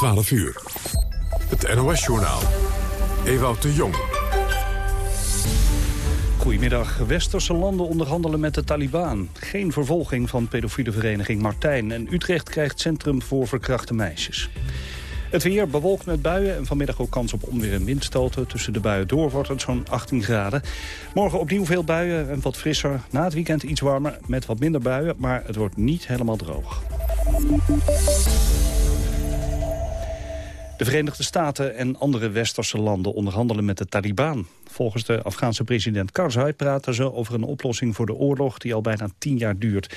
12 uur. Het NOS-journaal. Ewout de Jong. Goedemiddag. Westerse landen onderhandelen met de Taliban. Geen vervolging van pedofiele vereniging Martijn. En Utrecht krijgt centrum voor verkrachte meisjes. Het weer bewolkt met buien en vanmiddag ook kans op onweer en windstoten. Tussen de buien door wordt het zo'n 18 graden. Morgen opnieuw veel buien en wat frisser. Na het weekend iets warmer met wat minder buien, maar het wordt niet helemaal droog. De Verenigde Staten en andere westerse landen onderhandelen met de Taliban. Volgens de Afghaanse president Karzai praten ze over een oplossing voor de oorlog die al bijna tien jaar duurt.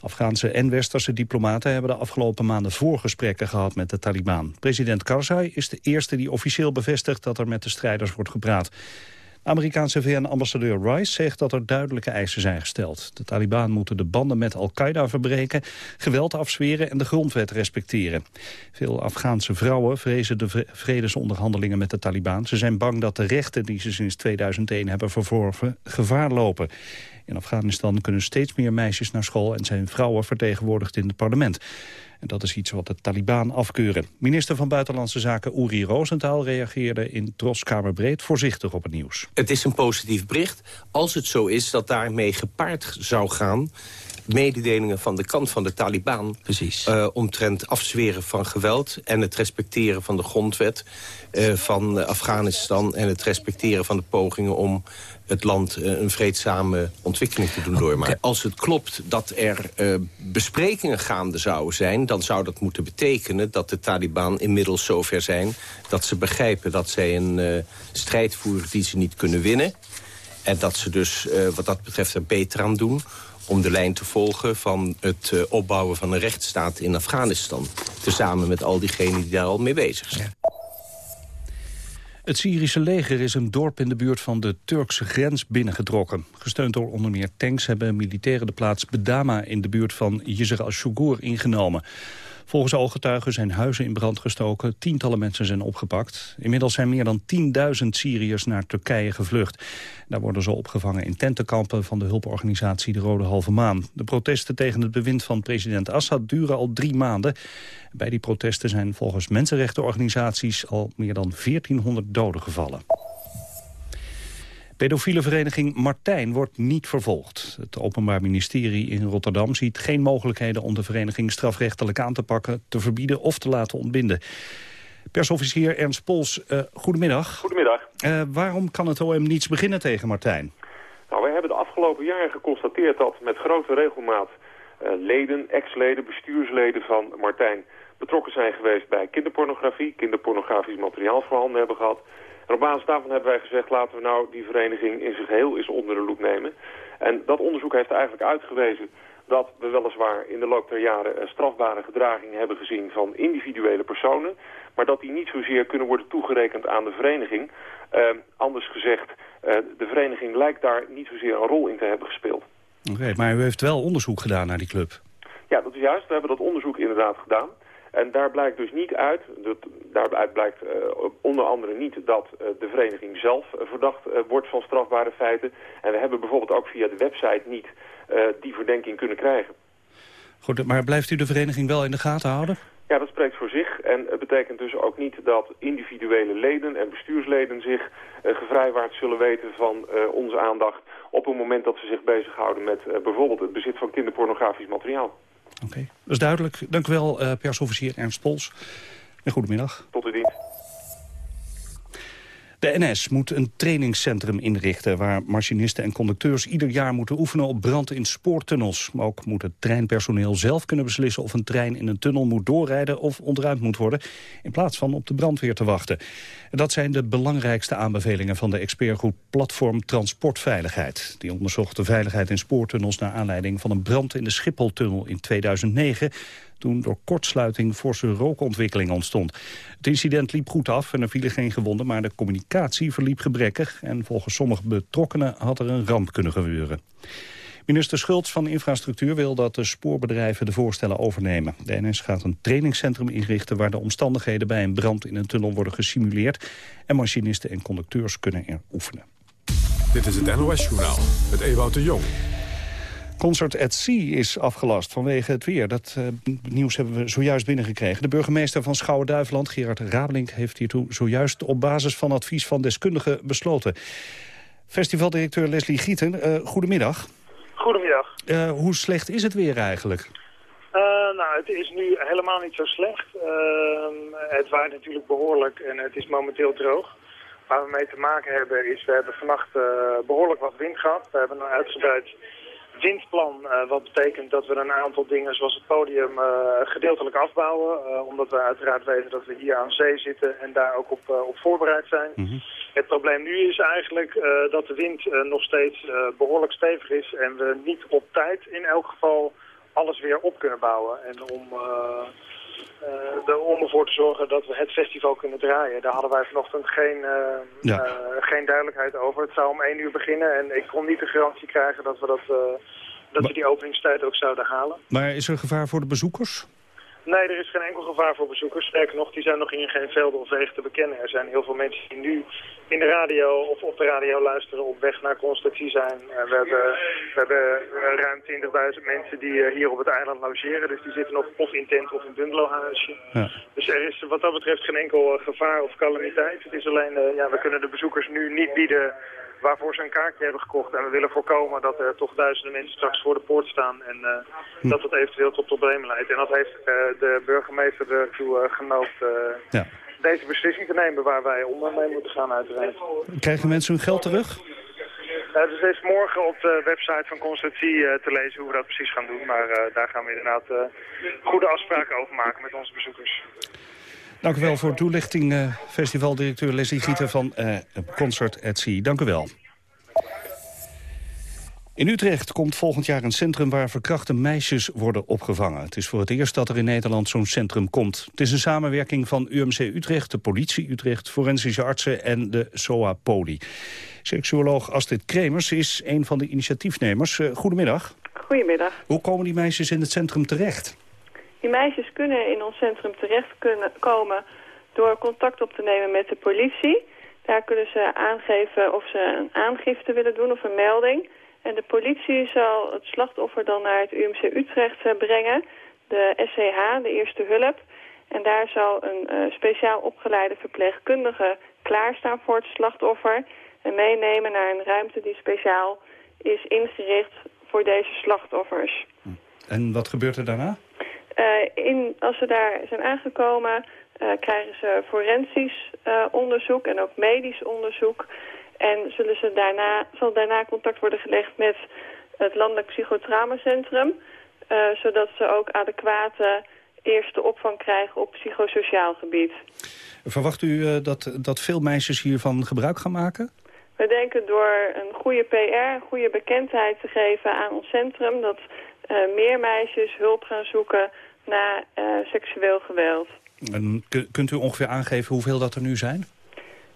Afghaanse en westerse diplomaten hebben de afgelopen maanden voorgesprekken gehad met de Taliban. President Karzai is de eerste die officieel bevestigt dat er met de strijders wordt gepraat. Amerikaanse VN-ambassadeur Rice zegt dat er duidelijke eisen zijn gesteld. De Taliban moeten de banden met Al-Qaeda verbreken, geweld afzweren en de grondwet respecteren. Veel Afghaanse vrouwen vrezen de vredesonderhandelingen met de Taliban. Ze zijn bang dat de rechten die ze sinds 2001 hebben verworven gevaar lopen. In Afghanistan kunnen steeds meer meisjes naar school en zijn vrouwen vertegenwoordigd in het parlement. En dat is iets wat de Taliban afkeuren. Minister van Buitenlandse Zaken Uri Rosenthal reageerde in Troskamerbreed voorzichtig op het nieuws. Het is een positief bericht als het zo is dat daarmee gepaard zou gaan mededelingen van de kant van de Taliban... Precies. Uh, omtrent afzweren van geweld en het respecteren van de grondwet uh, van Afghanistan... en het respecteren van de pogingen om het land uh, een vreedzame ontwikkeling te doen doormaken. Als het klopt dat er besprekingen gaande zouden zijn... dan zou dat moeten betekenen dat de Taliban inmiddels zover zijn... dat ze begrijpen dat zij een strijd voeren die ze niet kunnen winnen... en dat ze dus wat dat betreft er beter aan doen om de lijn te volgen van het uh, opbouwen van een rechtsstaat in Afghanistan. Tezamen met al diegenen die daar al mee bezig zijn. Het Syrische leger is een dorp in de buurt van de Turkse grens binnengetrokken. Gesteund door onder meer tanks hebben militairen de plaats Bedama in de buurt van Yisr al-Shugur ingenomen. Volgens ooggetuigen zijn huizen in brand gestoken, tientallen mensen zijn opgepakt. Inmiddels zijn meer dan 10.000 Syriërs naar Turkije gevlucht. Daar worden ze opgevangen in tentenkampen van de hulporganisatie De Rode Halve Maan. De protesten tegen het bewind van president Assad duren al drie maanden. Bij die protesten zijn volgens mensenrechtenorganisaties al meer dan 1400 doden gevallen. Pedofiele vereniging Martijn wordt niet vervolgd. Het Openbaar Ministerie in Rotterdam ziet geen mogelijkheden om de vereniging strafrechtelijk aan te pakken, te verbieden of te laten ontbinden. Persofficier Ernst Pols, uh, goedemiddag. Goedemiddag. Uh, waarom kan het OM niets beginnen tegen Martijn? Nou, wij hebben de afgelopen jaren geconstateerd dat met grote regelmaat uh, leden, ex-leden, bestuursleden van Martijn betrokken zijn geweest bij kinderpornografie, kinderpornografisch materiaal voorhanden hebben gehad en op basis daarvan hebben wij gezegd, laten we nou die vereniging in zijn geheel eens onder de loep nemen. En dat onderzoek heeft eigenlijk uitgewezen dat we weliswaar in de loop der jaren strafbare gedragingen hebben gezien van individuele personen, maar dat die niet zozeer kunnen worden toegerekend aan de vereniging. Uh, anders gezegd, uh, de vereniging lijkt daar niet zozeer een rol in te hebben gespeeld. Oké, maar u heeft wel onderzoek gedaan naar die club. Ja, dat is juist. We hebben dat onderzoek inderdaad gedaan. En daar blijkt dus niet uit, dat, daaruit blijkt uh, onder andere niet dat uh, de vereniging zelf uh, verdacht wordt van strafbare feiten. En we hebben bijvoorbeeld ook via de website niet die verdenking kunnen krijgen. Goed, maar blijft u de vereniging wel in de gaten houden? Ja, dat spreekt voor zich. En het betekent dus ook niet dat individuele leden en bestuursleden zich gevrijwaard zullen weten van onze aandacht op het moment dat ze zich bezighouden met bijvoorbeeld het bezit van kinderpornografisch materiaal. Oké, dat is duidelijk. Dank u wel, uh, persofficier Ernst Pols. En goedemiddag. Tot uw dienst. De NS moet een trainingscentrum inrichten... waar machinisten en conducteurs ieder jaar moeten oefenen op brand in spoortunnels. Ook moet het treinpersoneel zelf kunnen beslissen... of een trein in een tunnel moet doorrijden of ontruimd moet worden... in plaats van op de brandweer te wachten. Dat zijn de belangrijkste aanbevelingen van de expertgroep Platform Transportveiligheid. Die onderzocht de veiligheid in spoortunnels... naar aanleiding van een brand in de Schipholtunnel in 2009 door kortsluiting forse rookontwikkeling ontstond. Het incident liep goed af en er vielen geen gewonden, maar de communicatie verliep gebrekkig en volgens sommige betrokkenen had er een ramp kunnen gebeuren. Minister Schultz van Infrastructuur wil dat de spoorbedrijven de voorstellen overnemen. De NS gaat een trainingscentrum inrichten waar de omstandigheden bij een brand in een tunnel worden gesimuleerd en machinisten en conducteurs kunnen er oefenen. Dit is het NOS-journaal met Ewout de Jong. Concert at Sea is afgelast vanwege het weer. Dat uh, nieuws hebben we zojuist binnengekregen. De burgemeester van Schouwen-Duiveland, Gerard Rabelink... heeft hiertoe zojuist op basis van advies van deskundigen besloten. Festivaldirecteur Leslie Gieten, uh, goedemiddag. Goedemiddag. Uh, hoe slecht is het weer eigenlijk? nou, het is nu helemaal niet zo slecht. Ehm, het waait natuurlijk behoorlijk en het is momenteel droog. Waar we mee te maken hebben is, we hebben vannacht behoorlijk wat wind gehad. We hebben een uitgebreid windplan, uh, wat betekent dat we een aantal dingen zoals het podium uh, gedeeltelijk afbouwen. Uh, omdat we uiteraard weten dat we hier aan zee zitten en daar ook op, op voorbereid zijn. Mm -hmm. Het probleem nu is eigenlijk dat de wind nog steeds behoorlijk stevig is en we niet op tijd in elk geval alles weer op kunnen bouwen. En om... Uh, om ervoor te zorgen dat we het festival kunnen draaien. Daar hadden wij vanochtend geen, uh, ja. uh, geen duidelijkheid over. Het zou om één uur beginnen en ik kon niet de garantie krijgen dat we, dat, dat we die openingstijd ook zouden halen. Maar is er gevaar voor de bezoekers? Nee, er is geen enkel gevaar voor bezoekers. Sterker nog, die zijn nog in geen velden of wegen te bekennen. Er zijn heel veel mensen die nu in de radio of op de radio luisteren op weg naar Constantie zijn. Uh, we hebben, we hebben uh, ruim 20.000 mensen die uh, hier op het eiland logeren. Dus die zitten nog of in tent of in bungalowhuisje. Ja. Dus er is wat dat betreft geen enkel gevaar of calamiteit. Het is alleen, ja, we kunnen de bezoekers nu niet bieden waarvoor ze een kaartje hebben gekocht. En we willen voorkomen dat er toch duizenden mensen straks voor de poort staan en uh, hm. dat dat eventueel tot problemen leidt. En dat heeft uh, de burgemeester ertoe uh, genoopt ja. deze beslissing te nemen waar wij onder mee moeten gaan uiteraard. Krijgen mensen hun geld terug? Uh, dus is morgen op de website van Constantie uh, te lezen hoe we dat precies gaan doen. Maar uh, daar gaan we inderdaad goede afspraken over maken met onze bezoekers. Dank u wel voor de toelichting, uh, festivaldirecteur Leslie Gieten van uh, Concert at Sea. Dank u wel. In Utrecht komt volgend jaar een centrum waar verkrachte meisjes worden opgevangen. Het is voor het eerst dat er in Nederland zo'n centrum komt. Het is een samenwerking van UMC Utrecht, de politie Utrecht, forensische artsen en de SOA Poli. Seksuoloog Astrid Kremers is een van de initiatiefnemers. Uh, goedemiddag. Goedemiddag. Hoe komen die meisjes in het centrum terecht? Die meisjes kunnen in ons centrum terecht kunnen komen door contact op te nemen met de politie. Daar kunnen ze aangeven of ze een aangifte willen doen of een melding. En de politie zal het slachtoffer dan naar het UMC Utrecht brengen, de SCH, de eerste hulp. En daar zal een uh, speciaal opgeleide verpleegkundige klaarstaan voor het slachtoffer... en meenemen naar een ruimte die speciaal is ingericht voor deze slachtoffers. En wat gebeurt er daarna? Uh, in, als ze daar zijn aangekomen, uh, krijgen ze forensisch uh, onderzoek en ook medisch onderzoek. En zullen ze daarna, zal daarna contact worden gelegd met het Landelijk Psychotraumacentrum. zodat ze ook adequate eerste opvang krijgen op psychosociaal gebied. Verwacht u dat, dat veel meisjes hiervan gebruik gaan maken? We denken door een goede PR, een goede bekendheid te geven aan ons centrum... dat uh, meer meisjes hulp gaan zoeken naar uh, seksueel geweld. En kunt u ongeveer aangeven hoeveel dat er nu zijn?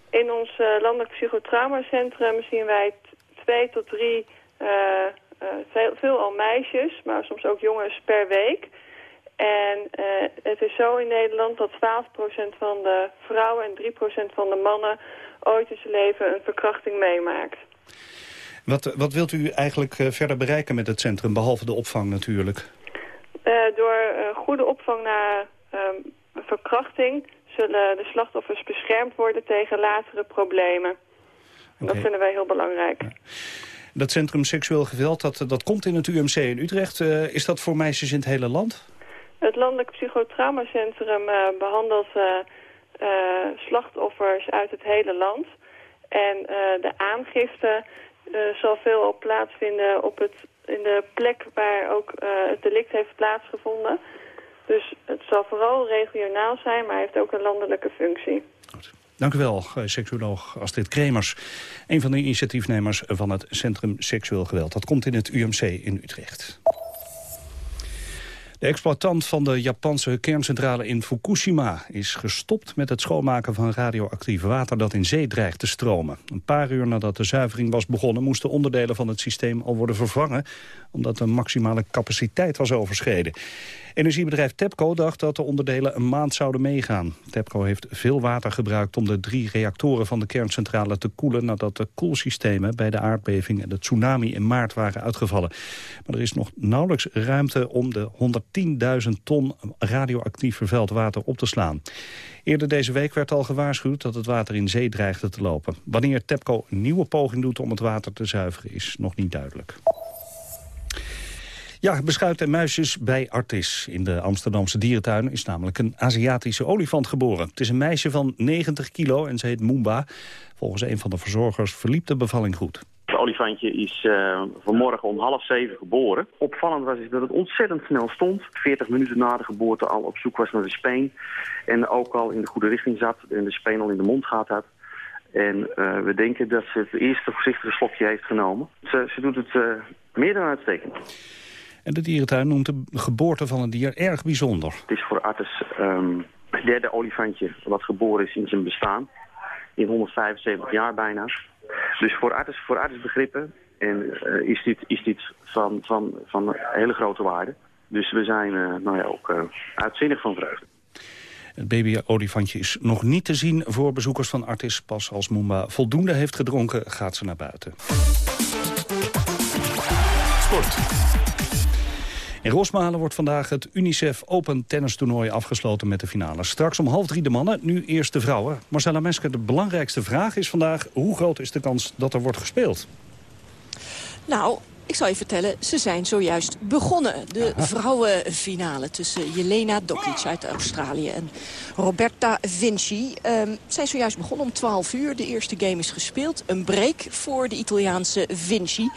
In ons uh, landelijk psychotraumacentrum zien wij twee tot drie veel, veelal meisjes, maar soms ook jongens per week. En het is zo in Nederland dat 12% van de vrouwen en 3% van de mannen ooit in zijn leven een verkrachting meemaakt. Wat, wat wilt u eigenlijk verder bereiken met het centrum, behalve de opvang natuurlijk? Uh, door uh, goede opvang na um, verkrachting zullen de slachtoffers beschermd worden tegen latere problemen. Okay. Dat vinden wij heel belangrijk. Ja. Dat centrum seksueel geweld, dat, dat komt in het UMC in Utrecht. Uh, is dat voor meisjes in het hele land? Het Landelijk Psychotraumacentrum behandelt slachtoffers uit het hele land. En de aangifte zal veel plaatsvinden op het in de plek waar ook uh, het delict heeft plaatsgevonden. Dus het zal vooral regionaal zijn, maar heeft ook een landelijke functie. Goed. Dank u wel, eh, seksuoloog Astrid Kremers. Een van de initiatiefnemers van het Centrum Seksueel Geweld. Dat komt in het UMC in Utrecht. De exploitant van de Japanse kerncentrale in Fukushima is gestopt met het schoonmaken van radioactief water dat in zee dreigt te stromen. Een paar uur nadat de zuivering was begonnen moesten onderdelen van het systeem al worden vervangen omdat de maximale capaciteit was overschreden. Energiebedrijf TEPCO dacht dat de onderdelen een maand zouden meegaan. TEPCO heeft veel water gebruikt om de drie reactoren van de kerncentrale te koelen... nadat de koelsystemen bij de aardbeving en de tsunami in maart waren uitgevallen. Maar er is nog nauwelijks ruimte om de 110.000 ton radioactief vervuild water op te slaan. Eerder deze week werd al gewaarschuwd dat het water in zee dreigde te lopen. Wanneer TEPCO een nieuwe poging doet om het water te zuiveren is nog niet duidelijk. Ja, beschuit en muisjes bij Artis. In de Amsterdamse dierentuin is namelijk een Aziatische olifant geboren. Het is een meisje van 90 kilo en ze heet Moomba. Volgens een van de verzorgers verliep de bevalling goed. Olifantje is uh, vanmorgen om half zeven geboren. Opvallend was is dat het ontzettend snel stond. 40 minuten na de geboorte al op zoek was naar de speen. En ook al in de goede richting zat en de speen al in de mond gehad had. En uh, we denken dat ze het eerste voorzichtige slokje heeft genomen. Ze, ze doet het uh, meer dan uitstekend. En de dierentuin noemt de geboorte van een dier erg bijzonder. Het is voor Artis um, het derde olifantje wat geboren is in zijn bestaan. In 175 jaar bijna. Dus voor Artis, voor Artis begrippen en, uh, is dit, is dit van, van, van hele grote waarde. Dus we zijn uh, nou ja, ook uh, uitzinnig van vreugde. Het baby-olifantje is nog niet te zien voor bezoekers van Artis. Pas als Moomba voldoende heeft gedronken, gaat ze naar buiten. Sport. In Rosmalen wordt vandaag het UNICEF Open tennistoernooi afgesloten met de finale. Straks om half drie de mannen, nu eerst de vrouwen. Marcella Mesker, de belangrijkste vraag is vandaag... hoe groot is de kans dat er wordt gespeeld? Nou, ik zal je vertellen, ze zijn zojuist begonnen. De vrouwenfinale tussen Jelena Dokic uit Australië en Roberta Vinci. Um, zijn zojuist begonnen om 12 uur. De eerste game is gespeeld. Een break voor de Italiaanse Vinci.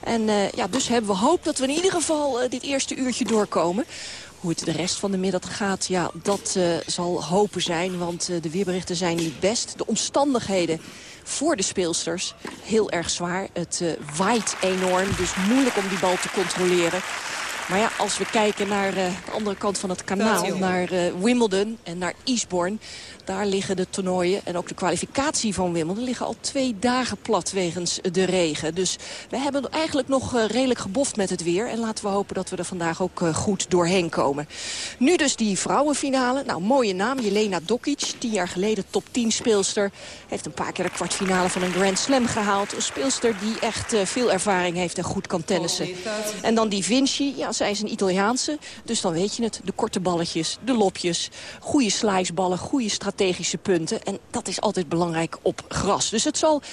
En uh, ja, dus hebben we hoop dat we in ieder geval uh, dit eerste uurtje doorkomen. Hoe het de rest van de middag gaat, ja, dat uh, zal hopen zijn. Want de weerberichten zijn niet best. De omstandigheden voor de speelsters. Heel erg zwaar. Het uh, waait enorm, dus moeilijk om die bal te controleren. Maar ja, als we kijken naar uh, de andere kant van het kanaal, naar uh, Wimbledon en naar Eastbourne... Daar liggen de toernooien en ook de kwalificatie van Wimbledon... liggen al twee dagen plat wegens de regen. Dus we hebben eigenlijk nog uh, redelijk geboft met het weer. En laten we hopen dat we er vandaag ook uh, goed doorheen komen. Nu dus die vrouwenfinale. Nou, mooie naam, Jelena Dokic. Tien jaar geleden top 10 speelster. Heeft een paar keer de kwartfinale van een Grand Slam gehaald. Een speelster die echt uh, veel ervaring heeft en goed kan tennissen. En dan die Vinci. Ja, zij is een Italiaanse. Dus dan weet je het. De korte balletjes, de lopjes. Goede sliceballen, goede strategie strategische punten. En dat is altijd belangrijk op gras. Dus het zal 50-50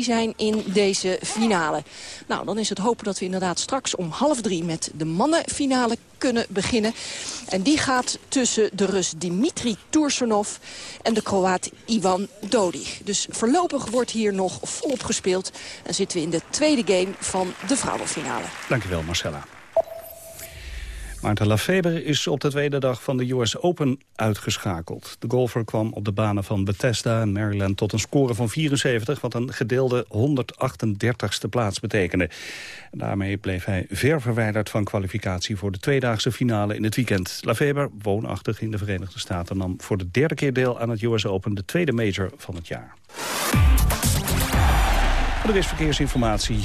zijn in deze finale. Nou, dan is het hopen dat we inderdaad straks om half drie... met de mannenfinale kunnen beginnen. En die gaat tussen de Rus Dimitri Tursunov en de Kroaat Ivan Dodig. Dus voorlopig wordt hier nog volop gespeeld. En zitten we in de tweede game van de vrouwenfinale. Dankjewel, Marcella. Maarten Lafeber is op de tweede dag van de US Open uitgeschakeld. De golfer kwam op de banen van Bethesda en Maryland tot een score van 74... wat een gedeelde 138ste plaats betekende. En daarmee bleef hij ver verwijderd van kwalificatie... voor de tweedaagse finale in het weekend. Lafeber, woonachtig in de Verenigde Staten... nam voor de derde keer deel aan het US Open, de tweede major van het jaar. Er is verkeersinformatie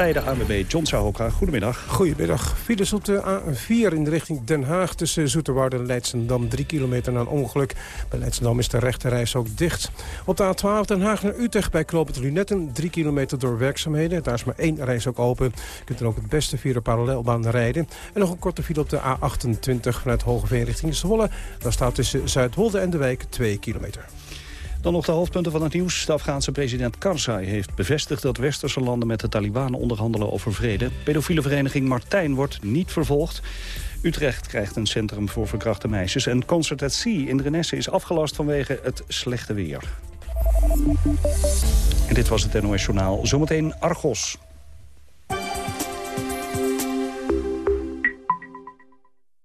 bij de ANWB John Sahoka. Goedemiddag. Goedemiddag. Files op de A4 in de richting Den Haag tussen Zoeterwoude en Leidsendam. Drie kilometer na een ongeluk. Bij Leidsendam is de rechterreis ook dicht. Op de A12 Den Haag naar Utrecht bij Kloopend Lunetten. Drie kilometer door werkzaamheden. Daar is maar één reis ook open. Je kunt er ook het beste via de parallelbaan rijden. En nog een korte file op de A28 vanuit Hogeveen richting Zwolle. Daar staat tussen Zuidwolde en de wijk 2 kilometer. Dan nog de hoofdpunten van het nieuws. De Afghaanse president Karzai heeft bevestigd dat westerse landen met de Taliban onderhandelen over vrede. Pedofiele vereniging Martijn wordt niet vervolgd. Utrecht krijgt een centrum voor verkrachte meisjes. En Concert at Sea in Renesse is afgelast vanwege het slechte weer. En dit was het NOS Journaal. Zometeen Argos.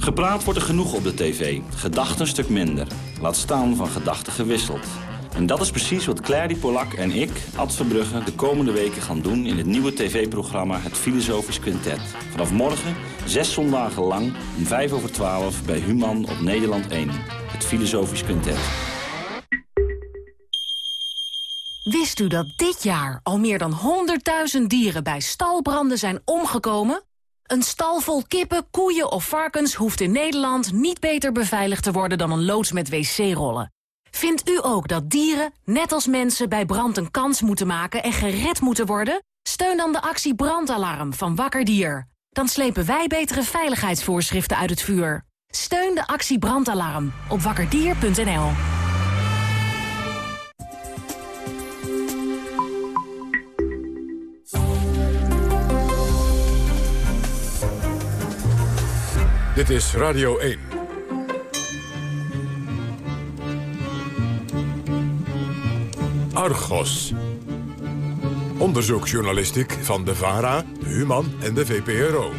Gepraat wordt er genoeg op de tv, gedachten een stuk minder. Laat staan van gedachten gewisseld. En dat is precies wat Clary Polak en ik, Ad Verbrugge, de komende weken gaan doen... in het nieuwe tv-programma Het Filosofisch Quintet. Vanaf morgen, zes zondagen lang, om vijf over twaalf... bij Human op Nederland 1. Het Filosofisch Quintet. Wist u dat dit jaar al meer dan 100.000 dieren bij stalbranden zijn omgekomen? Een stal vol kippen, koeien of varkens hoeft in Nederland niet beter beveiligd te worden dan een loods met wc-rollen. Vindt u ook dat dieren, net als mensen, bij brand een kans moeten maken en gered moeten worden? Steun dan de actie Brandalarm van Wakker Dier. Dan slepen wij betere veiligheidsvoorschriften uit het vuur. Steun de actie Brandalarm op wakkerdier.nl. Dit is Radio 1. Argos. Onderzoeksjournalistiek van de VARA, de Human en de VPRO.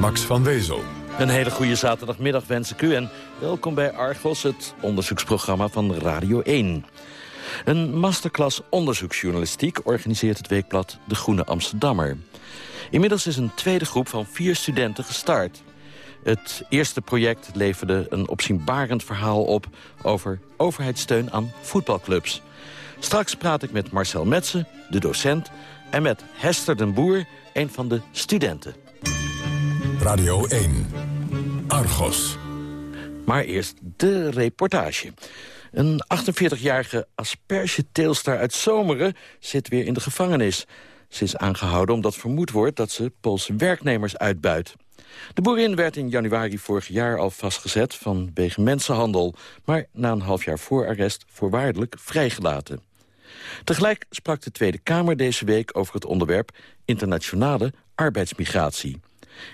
Max van Wezel. Een hele goede zaterdagmiddag wens ik u en welkom bij Argos, het onderzoeksprogramma van Radio 1. Een masterclass onderzoeksjournalistiek organiseert het weekblad De Groene Amsterdammer. Inmiddels is een tweede groep van vier studenten gestart. Het eerste project leverde een opzienbarend verhaal op... over overheidssteun aan voetbalclubs. Straks praat ik met Marcel Metsen, de docent... en met Hester den Boer, een van de studenten. Radio 1. Argos. Maar eerst de reportage. Een 48-jarige aspergeteelster uit Zomeren zit weer in de gevangenis. Ze is aangehouden omdat vermoed wordt dat ze Poolse werknemers uitbuit. De boerin werd in januari vorig jaar al vastgezet vanwege mensenhandel... maar na een half jaar voorarrest voorwaardelijk vrijgelaten. Tegelijk sprak de Tweede Kamer deze week over het onderwerp internationale arbeidsmigratie.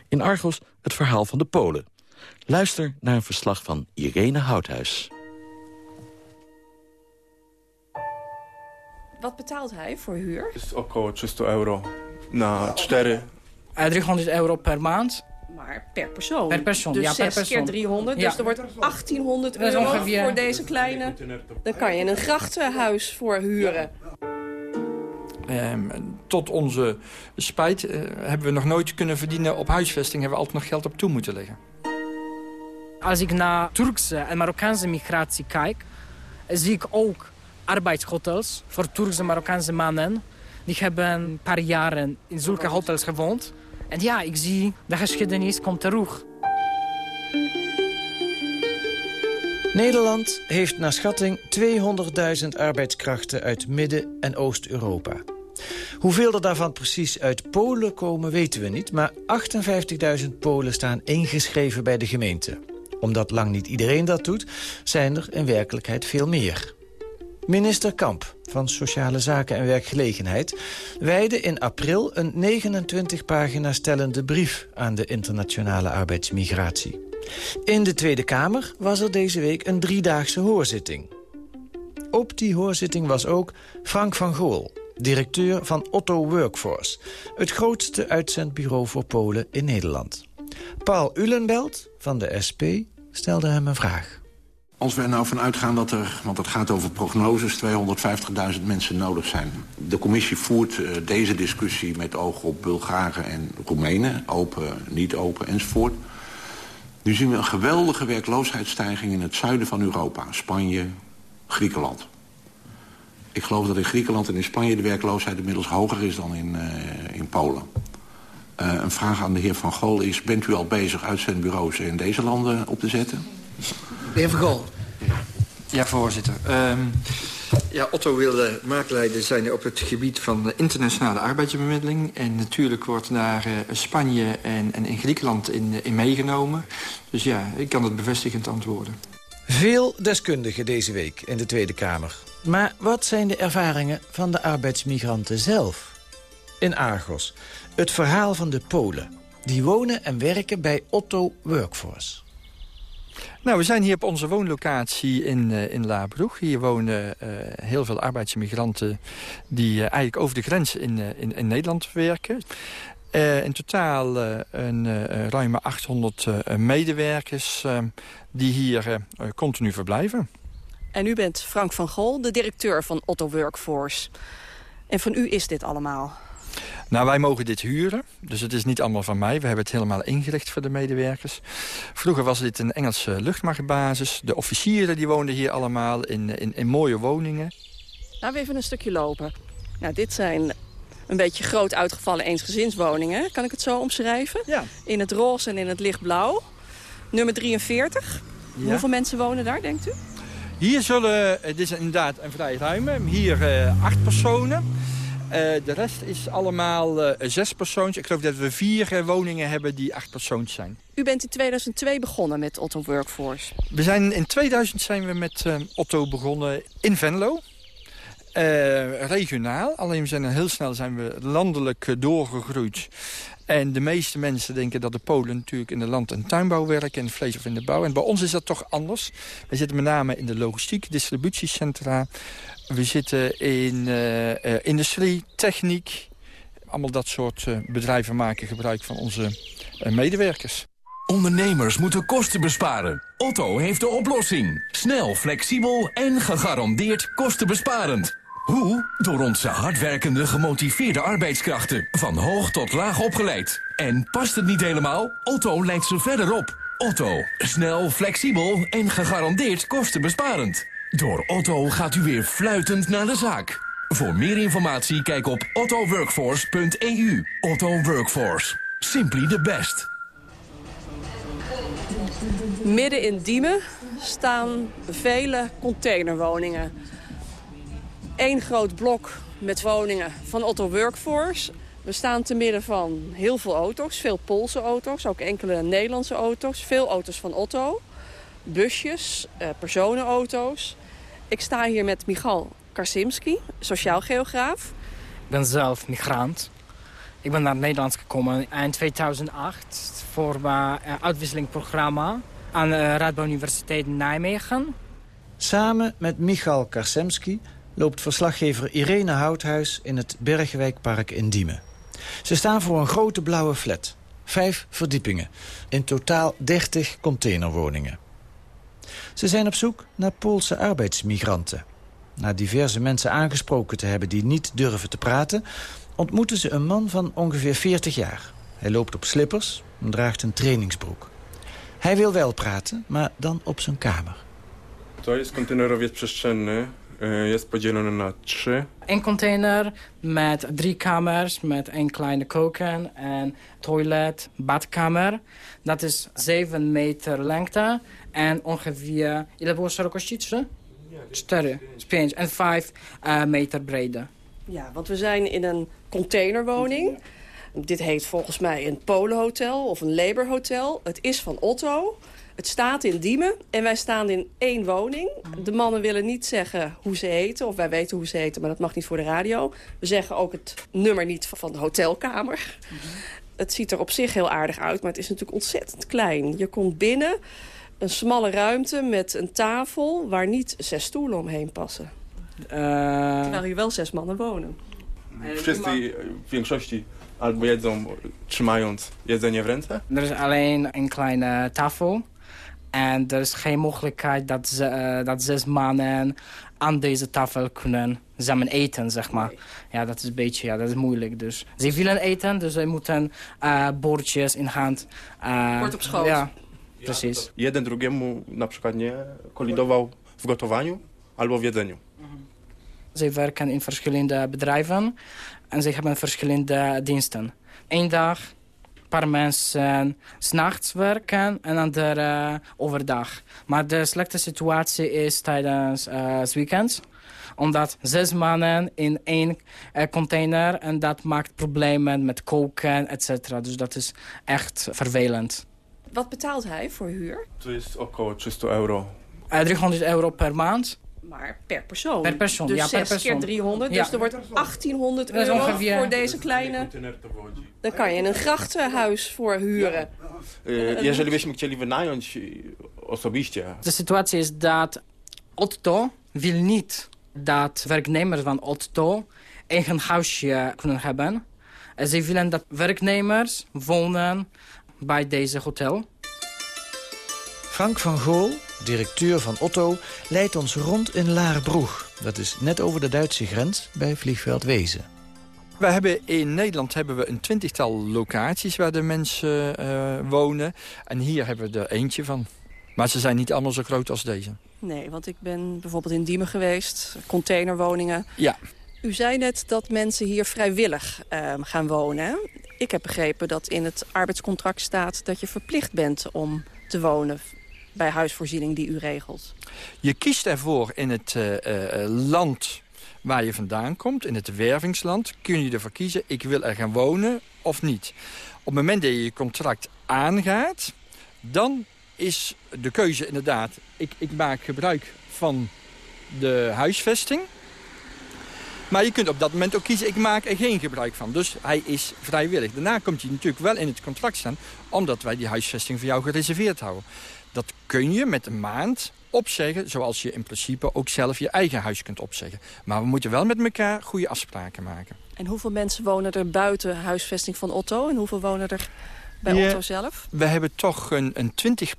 In Argos het verhaal van de Polen. Luister naar een verslag van Irene Houthuis. Wat betaalt hij voor huur? Het is ook 200 euro na sterren. 300 euro per maand. Maar per persoon. Per persoon, dus ja, per 6 persoon. keer 300, Ja. dus er wordt 1800 Dat is euro ongeveer- voor deze kleine. Dan kan je een grachtenhuis voor huren. Ehm, tot onze spijt eh, hebben we nog nooit kunnen verdienen op huisvesting. Hebben we altijd nog geld op toe moeten leggen. Als ik naar Turkse en Marokkaanse migratie kijk... zie ik ook arbeidshotels voor Turkse Marokkaanse mannen. Die hebben een paar jaren in zulke hotels gewoond. En ja, ik zie de geschiedenis komt terug. Nederland heeft naar schatting 200.000 arbeidskrachten uit Midden- en Oost-Europa. Hoeveel er daarvan precies uit Polen komen weten we niet... maar 58.000 Polen staan ingeschreven bij de gemeente. Omdat lang niet iedereen dat doet, zijn er in werkelijkheid veel meer. Minister Kamp van Sociale Zaken en Werkgelegenheid... wijde in april een 29 pagina stellende brief... aan de internationale arbeidsmigratie. In de Tweede Kamer was er deze week een driedaagse hoorzitting. Op die hoorzitting was ook Frank van Gool, directeur van Otto Workforce... het grootste uitzendbureau voor Polen in Nederland. Paul Ulenbelt van de SP stelde hem een vraag. Als we er nou van uitgaan dat er, want het gaat over prognoses... 250.000 mensen nodig zijn. De commissie voert eh, deze discussie met oog op Bulgaren en Roemenen. Open, niet open enzovoort. Nu zien we een geweldige werkloosheidsstijging in het zuiden van Europa. Spanje, Griekenland. Ik geloof dat in Griekenland en in Spanje de werkloosheid inmiddels hoger is dan in, eh, in Polen. Eh, een vraag aan de heer Van Gool is... bent u al bezig uitzendbureaus in deze landen op te zetten? De heer Vergol. Ja, voorzitter. Ehm, Ja, Otto wil uh, maakleider zijn op het gebied van internationale arbeidsbemiddeling. En natuurlijk wordt naar uh, Spanje en, en in Griekenland in, in meegenomen. Dus ja, ik kan het bevestigend antwoorden. Veel deskundigen deze week in de Tweede Kamer. Maar wat zijn de ervaringen van de arbeidsmigranten zelf? In Argos, het verhaal van de Polen. Die wonen en werken bij Otto Workforce. Nou, we zijn hier op onze woonlocatie in, uh, in. Hier wonen uh, heel veel arbeidsmigranten die uh, eigenlijk over de grens in, in, in, Nederland werken. in totaal een ruim 800 medewerkers die hier continu verblijven. En u bent Frank van Gol, de directeur van Otto Workforce. En van u is dit allemaal? Nou, wij mogen dit huren, dus het is niet allemaal van mij. We hebben het helemaal ingericht voor de medewerkers. Vroeger was dit een Engelse luchtmachtbasis. De officieren die woonden hier allemaal in, in, in mooie woningen. Laten we even een stukje lopen. Nou, dit zijn een beetje groot uitgevallen eensgezinswoningen. Kan ik het zo omschrijven? Ja. In het roze en in het lichtblauw. Nummer 43. Hoeveel mensen wonen daar, denkt u? Hier zullen, dit is inderdaad een vrij ruime, hier uh, acht personen. Uh, de rest is allemaal uh, zes persoons. Ik geloof dat we vier uh, woningen hebben die acht persoons zijn. U bent in 2002 begonnen met Otto Workforce. We zijn, in 2000 zijn we met Otto begonnen in Venlo. regionaal, alleen we zijn heel snel zijn we landelijk doorgegroeid. En de meeste mensen denken dat de Polen natuurlijk in de land- en tuinbouw werken... en vlees of in de bouw. En bij ons is dat toch anders. We zitten met name in de logistiek, distributiecentra... We zitten in uh, uh, industrie, techniek. Allemaal dat soort uh, bedrijven maken gebruik van onze medewerkers. Ondernemers moeten kosten besparen. Otto heeft de oplossing. Snel, flexibel en gegarandeerd kostenbesparend. Hoe? Door onze hardwerkende, gemotiveerde arbeidskrachten. Van hoog tot laag opgeleid. En past het niet helemaal? Otto leidt ze verder op. Otto. Snel, flexibel en gegarandeerd kostenbesparend. Door Otto gaat u weer fluitend naar de zaak. Voor meer informatie kijk op ottoworkforce.eu. Otto Workforce. Simply the best. Midden in Diemen staan vele containerwoningen. Eén groot blok met woningen van Otto Workforce. We staan te midden van heel veel auto's, veel Poolse auto's, ook enkele Nederlandse auto's. Veel auto's van Otto, busjes, eh, personenauto's. Ik sta hier met Michal Karsimski, sociaal geograaf. Ik ben zelf migrant. Ik ben naar Nederland gekomen in 2008 voor mijn uitwisselingprogramma aan de Radboud Universiteit Nijmegen. Samen met Michal Karsemski loopt verslaggever Irene Houthuis in het Bergwijkpark in Diemen. Ze staan voor een grote blauwe flat. Vijf verdiepingen. In totaal 30 containerwoningen. Ze zijn op zoek naar Poolse arbeidsmigranten. Na diverse mensen aangesproken te hebben die niet durven te praten... ontmoeten ze een man van ongeveer 40 jaar. Hij loopt op slippers en draagt een trainingsbroek. Hij wil wel praten, maar dan op zijn kamer. To jest kontenerowiec przestrzenny. Jest podzielony na trzy. Een container met drie kamers, met een kleine koken en toilet, badkamer. Dat is 7 meter lengte en ongeveer... Ile było szerokości? 3? 4, 5 en 5 uh, meter brede. Ja, want we zijn in een containerwoning. Dit heet volgens mij een Polenhotel of een Labour Hotel. Het is van Otto. Het staat in Diemen en wij staan in één woning. De mannen willen niet zeggen hoe ze heten, of wij weten hoe ze heten, maar dat mag niet voor de radio. We zeggen ook het nummer niet van de hotelkamer. Het ziet er op zich heel aardig uit, maar het is natuurlijk ontzettend klein. Je komt binnen, een smalle ruimte met een tafel waar niet zes stoelen omheen passen. Uh... Terwijl hier wel zes mannen wonen. Wszyscy w większości albo jedzą trzymając jedzenie w ręce? Er is alleen een kleine tafel. En er is geen mogelijkheid dat, ze, uh, dat zes mannen aan deze tafel kunnen samen eten, zeg maar. Ja, dat is een beetje ja, dat is moeilijk. Dus ze willen eten, dus ze moeten uh, bordjes in hand. Uh, Bord op schoot. Ja, precies. Jeden drugiemu na przykład nie kolidował w gotowaniu albo w jedzeniu. Ze werken in verschillende bedrijven en ze hebben verschillende diensten. Eén dag paar mensen s'nachts werken en anderen overdag. Maar de slechte situatie is tijdens uh, het weekend omdat zes mannen in één uh, container en dat maakt problemen met koken, et cetera. Dus dat is echt vervelend. Wat betaalt hij voor huur? Het is ook 300 euro. Uh, 300 euro per maand. Maar per persoon. Per persoon, dus ja, per 6 persoon. keer 300, Ja. dus er wordt 1800 Dat is euro ongeveer- voor deze kleine... Dan kan je een grachtenhuis voor huren. E, Jeżeli byśmy chcieli wynająć e, osobiście, De situatie is dat Otto wil niet dat werknemers van Otto eigen huisje kunnen hebben. En Ze willen dat werknemers wonen bij deze hotel. Frank van Gool, directeur van Otto, leidt ons rond in Laarbroeg. Dat is net over de Duitse grens bij vliegveld Wezen. We hebben in Nederland hebben we een twintigtal locaties waar de mensen eh, wonen. En hier hebben we er eentje van. Maar ze zijn niet allemaal zo groot als deze. Nee, want ik ben bijvoorbeeld in Diemen geweest. Containerwoningen. Ja. U zei net dat mensen hier vrijwillig eh, gaan wonen. Ik heb begrepen dat in het arbeidscontract staat... dat je verplicht bent om te wonen bij huisvoorziening die u regelt. Je kiest ervoor in het eh, eh, land waar je vandaan komt, in het wervingsland... kun je ervoor kiezen, ik wil er gaan wonen of niet. Op het moment dat je je contract aangaat... dan is de keuze inderdaad... ik, ik maak gebruik van de huisvesting... Maar je kunt op dat moment ook kiezen, ik maak er geen gebruik van. Dus hij is vrijwillig. Daarna komt hij natuurlijk wel in het contract staan... omdat wij die huisvesting voor jou gereserveerd houden. Dat kun je met een maand opzeggen... zoals je in principe ook zelf je eigen huis kunt opzeggen. Maar we moeten wel met elkaar goede afspraken maken. En hoeveel mensen wonen er buiten huisvesting van Otto? En hoeveel wonen er bij Ja. Otto zelf? We hebben toch een, een 20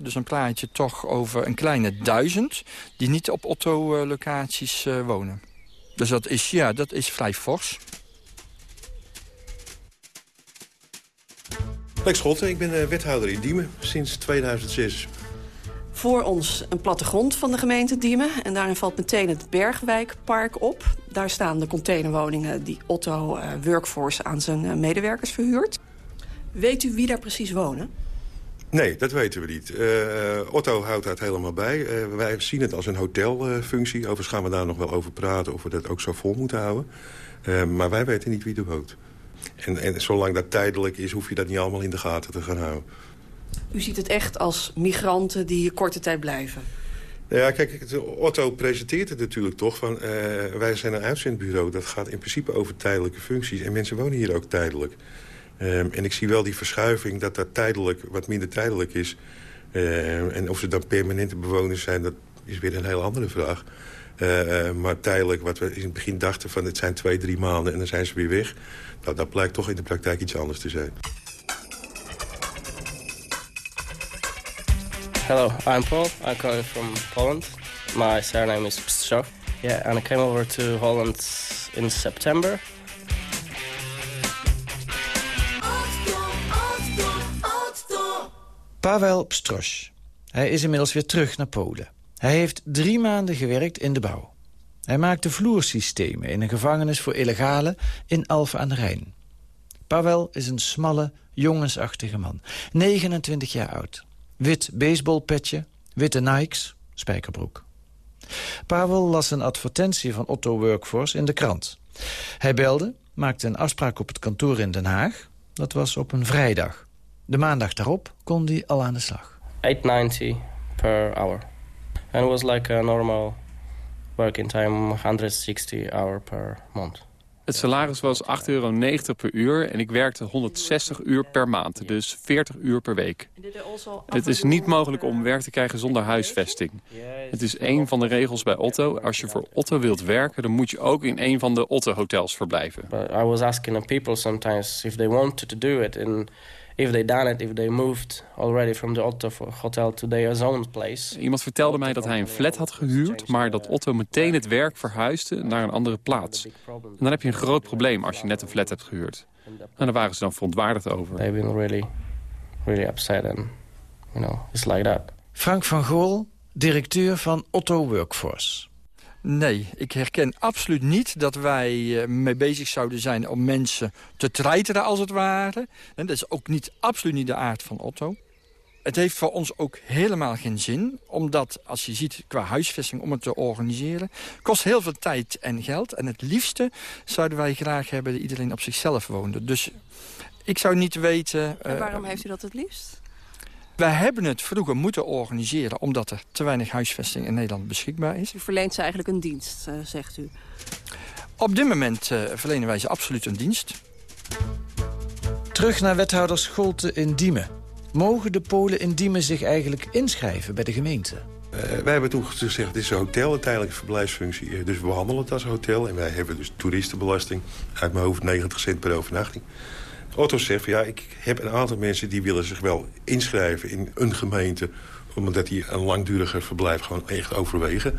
dus dan praat je toch over een kleine duizend... die niet op Otto-locaties eh, wonen. Dus dat is, ja, dat is vrij fors. Lex Schotten, ik ben eh, wethouder in Diemen sinds 2006. Voor ons een plattegrond van de gemeente Diemen. En daarin valt meteen het Bergwijkpark op. Daar staan de containerwoningen die Otto eh, Workforce aan zijn eh, medewerkers verhuurt. Weet u wie daar precies wonen? Nee, dat weten we niet. Eh, Otto houdt dat helemaal bij. Eh, wij zien het als een hotelfunctie. Overigens gaan we daar nog wel over praten of we dat ook zo vol moeten houden. Eh, maar wij weten niet wie er woont. En, en zolang dat tijdelijk is, hoef je dat niet allemaal in de gaten te gaan houden. U ziet het echt als migranten die hier korte tijd blijven. Nou ja, kijk, Otto presenteert het natuurlijk toch van... eh, wij zijn een uitzendbureau, dat gaat in principe over tijdelijke functies. En mensen wonen hier ook tijdelijk. Ehm, en ik zie wel die verschuiving dat dat tijdelijk wat minder tijdelijk is. Ehm, en of ze dan permanente bewoners zijn, dat is weer een heel andere vraag. Eh, eh, maar tijdelijk, wat we in het begin dachten van het zijn twee, drie maanden en dan zijn ze weer weg. Nou, dat blijkt toch in de praktijk iets anders te zijn. Hello, I'm Paul. I'm coming from Poland. My surname is Pstrzok. Yeah, and I came over to Holland in September. Paweł Pstroś. Hij is inmiddels weer terug naar Polen. Hij heeft drie maanden gewerkt in de bouw. Hij maakte vloersystemen in een gevangenis voor illegalen in Alphen aan de Rijn. Paweł is een smalle, jongensachtige man. 29 jaar oud. Wit baseballpetje, witte Nikes, spijkerbroek. Paweł las een advertentie van Otto Workforce in de krant. Hij belde, maakte een afspraak op het kantoor in Den Haag. Dat was op een vrijdag. De maandag daarop kon hij al aan de slag. 890 per hour. And it was like a normal working time, 160 hour per month. Het salaris was 8,90 euro per uur en ik werkte 160 uur per maand, dus 40 uur per week. Het is niet mogelijk om werk te krijgen zonder huisvesting. Het is een van de regels bij Otto. Als je voor Otto wilt werken, dan moet je ook in een van de Otto-hotels verblijven. But I was asking the people sometimes if they wanted to do it and if they done it, if they moved already from the Otto hotel to their own place. Iemand vertelde mij dat hij een flat had gehuurd... maar dat Otto meteen het werk verhuisde naar een andere plaats. En dan heb je een groot probleem als je net een flat hebt gehuurd. En daar waren ze dan verontwaardigd over. They've been really, really upset and, you know, it's like that. Frank van Gool, directeur van Otto Workforce. Nee, ik herken absoluut niet dat wij eh, mee bezig zouden zijn om mensen te treiteren als het ware. En dat is ook niet, absoluut niet de aard van Otto. Het heeft voor ons ook helemaal geen zin. Omdat, als je ziet qua huisvesting om het te organiseren... kost heel veel tijd en geld. En het liefste zouden wij graag hebben dat iedereen op zichzelf woonde. Dus ik zou niet weten... En waarom heeft u dat het liefst? Wij hebben het vroeger moeten organiseren... omdat er te weinig huisvesting in Nederland beschikbaar is. U verleent ze eigenlijk een dienst, uh, zegt u. Op dit moment uh, verlenen wij ze absoluut een dienst. Terug naar wethouder Scholte in Diemen. Mogen de Polen in Diemen zich eigenlijk inschrijven bij de gemeente? Uh, wij hebben toen gezegd, dit is een hotel, een tijdelijke verblijfsfunctie. Dus we behandelen het als hotel. En wij hebben dus toeristenbelasting, uit mijn hoofd 90 cent per overnachting. Otto zegt, ja, ik heb een aantal mensen die willen zich wel inschrijven in een gemeente... omdat die een langduriger verblijf gewoon echt overwegen.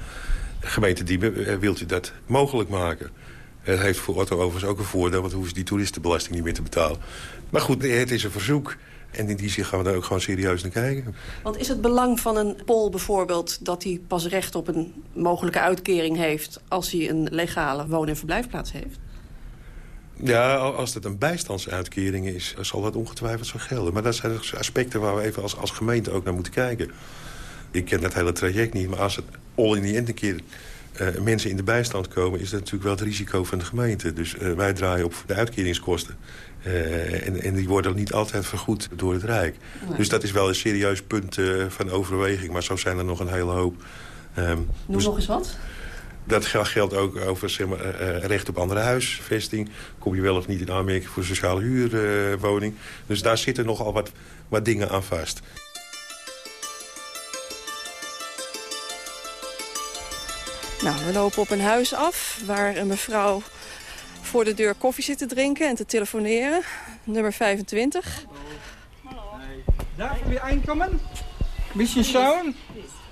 De gemeente Diemen wilt u dat mogelijk maken. Het heeft voor Otto overigens ook een voordeel... want hoeven ze die toeristenbelasting niet meer te betalen. Maar goed, het is een verzoek. En in die zin gaan we daar ook gewoon serieus naar kijken. Want is het belang van een Pool bijvoorbeeld... dat hij pas recht op een mogelijke uitkering heeft... als hij een legale woon- en verblijfplaats heeft? Ja, als het een bijstandsuitkering is, zal dat ongetwijfeld zo gelden. Maar dat zijn aspecten waar we even als, als gemeente ook naar moeten kijken. Ik ken dat hele traject niet, maar als het all in the end een keer... Uh, mensen in de bijstand komen, is dat natuurlijk wel het risico van de gemeente. Dus uh, wij draaien op de uitkeringskosten. Uh, en, en, die worden niet altijd vergoed door het Rijk. Nee. Dus dat is wel een serieus punt van overweging. Maar zo zijn er nog een hele hoop. Um, Noem dus, nog eens wat? Dat geldt ook over zeg maar, uh, recht op andere huisvesting. Kom je wel of niet in aanmerking voor sociale huurwoning. Dus daar zitten nogal wat, wat dingen aan vast. Nou, we lopen op een huis af waar een mevrouw voor de deur koffie zit te drinken en te telefoneren. Nummer 25. Hallo. Darf wir einkommen? Bisschen schauen?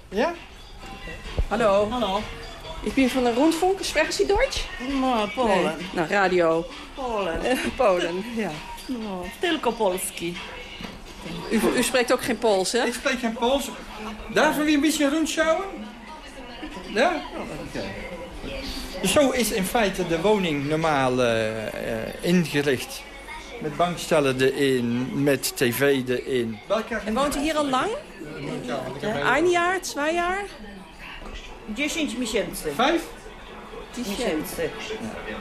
Ja? Hallo. Hallo. Ik ben van de Rundfunk. Sprechen Sie Deutsch? No, Polen. Nee. Nou, radio. Polen. Uh, Polen, ja. No, tylko Polski. U, u, spreekt ook geen Pools, hè? Ik spreek geen Pools. Darf we een beetje rondschouwen? Ja? Okay. Zo is in feite de woning normaal uh, ingericht. Met bankstellen erin, met tv erin. En woont u hier al lang? Een jaar, twee jaar? 10 miesięcy. Vijf? Miesięcy.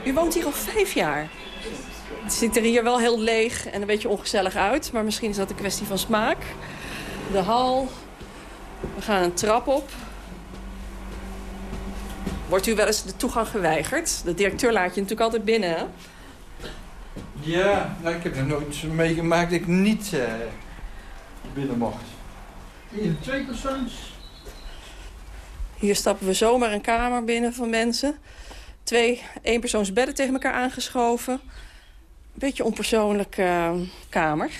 U woont hier al vijf jaar. Het ziet er hier wel heel leeg en een beetje ongezellig uit. Maar misschien is dat een kwestie van smaak. De hal. We gaan een trap op. Wordt u wel eens de toegang geweigerd? De directeur laat je natuurlijk altijd binnen, hè? Ja, nou, ik heb er nooit meegemaakt dat ik niet uh, binnen mocht. Hier, twee persoons. Hier stappen we zomaar een kamer binnen van mensen. Twee eenpersoonsbedden tegen elkaar aangeschoven. Beetje onpersoonlijke uh, kamer.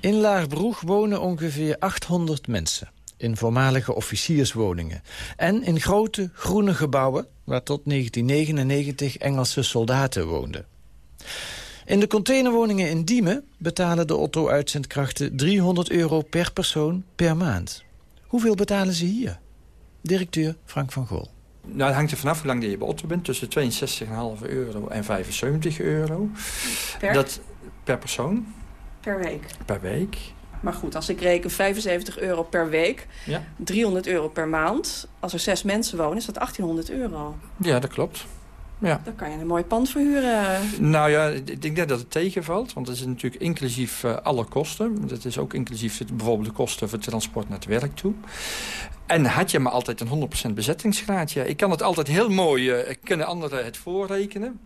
In Laagbroeg wonen ongeveer 800 mensen. In voormalige officierswoningen. En in grote groene gebouwen waar tot 1999 Engelse soldaten woonden. In de containerwoningen in Diemen betalen de Otto-uitzendkrachten 300 euro per persoon per maand. Hoeveel betalen ze hier? Directeur Frank van Gool. Nou, het hangt er vanaf hoe lang je Otto bent. Tussen 62,5 euro en 75 euro. Per? Dat, per persoon. Per week? Per week. Maar goed, als ik reken 75 euro per week, ja. 300 euro per maand. Als er zes mensen wonen, is dat 1800 euro. Ja, dat klopt. Ja. Dan kan je een mooi pand verhuren. Nou ja, ik denk dat het tegenvalt. Want het is natuurlijk inclusief uh, alle kosten. Dat is ook inclusief bijvoorbeeld de kosten voor transport naar het werk toe. En had je maar altijd een 100% bezettingsgraad. Ja, ik kan het altijd heel mooi, uh, kunnen anderen het voorrekenen.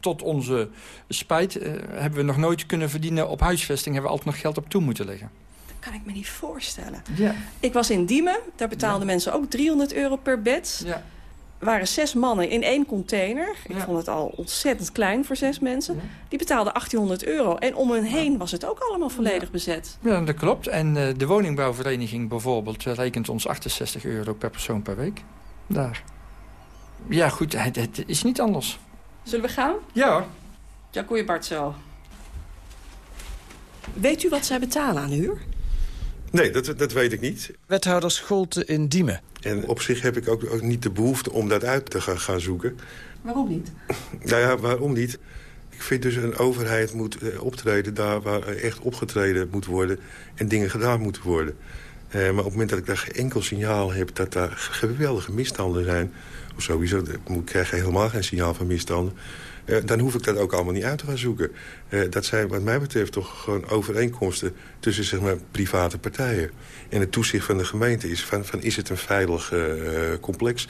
Tot onze spijt uh, hebben we nog nooit kunnen verdienen op huisvesting. Hebben we altijd nog geld op toe moeten leggen. Dat kan ik me niet voorstellen. Ja. Ik was in Diemen. Daar betaalden ja. mensen ook 300 euro per bed. Ja waren zes mannen in één container. Ik ja. vond het al ontzettend klein voor zes mensen. Ja. Die betaalden 1800 euro. En om hen heen was het ook allemaal volledig ja. bezet. Ja, dat klopt. En uh, de woningbouwvereniging bijvoorbeeld... Uh, rekent ons 68 euro per persoon per week. Daar. Ja, goed. Het, het is niet anders. Zullen we gaan? Ja hoor. Bardzo. Weet u wat zij betalen aan huur? Nee, dat, dat weet ik niet. Wethouder Scholte in Diemen. En op zich heb ik ook, ook niet de behoefte om dat uit te gaan, gaan zoeken. Waarom niet? Nou ja, waarom niet? Ik vind dus een overheid moet eh, optreden daar waar echt opgetreden moet worden... en dingen gedaan moeten worden. Eh, maar op het moment dat ik daar geen enkel signaal heb dat daar geweldige misstanden zijn... of sowieso, ik krijg helemaal geen signaal van misstanden... Eh, dan hoef ik dat ook allemaal niet uit te gaan zoeken. Eh, dat zijn wat mij betreft toch gewoon overeenkomsten tussen zeg maar, private partijen. En het toezicht van de gemeente is van, van is het een veilig eh, complex...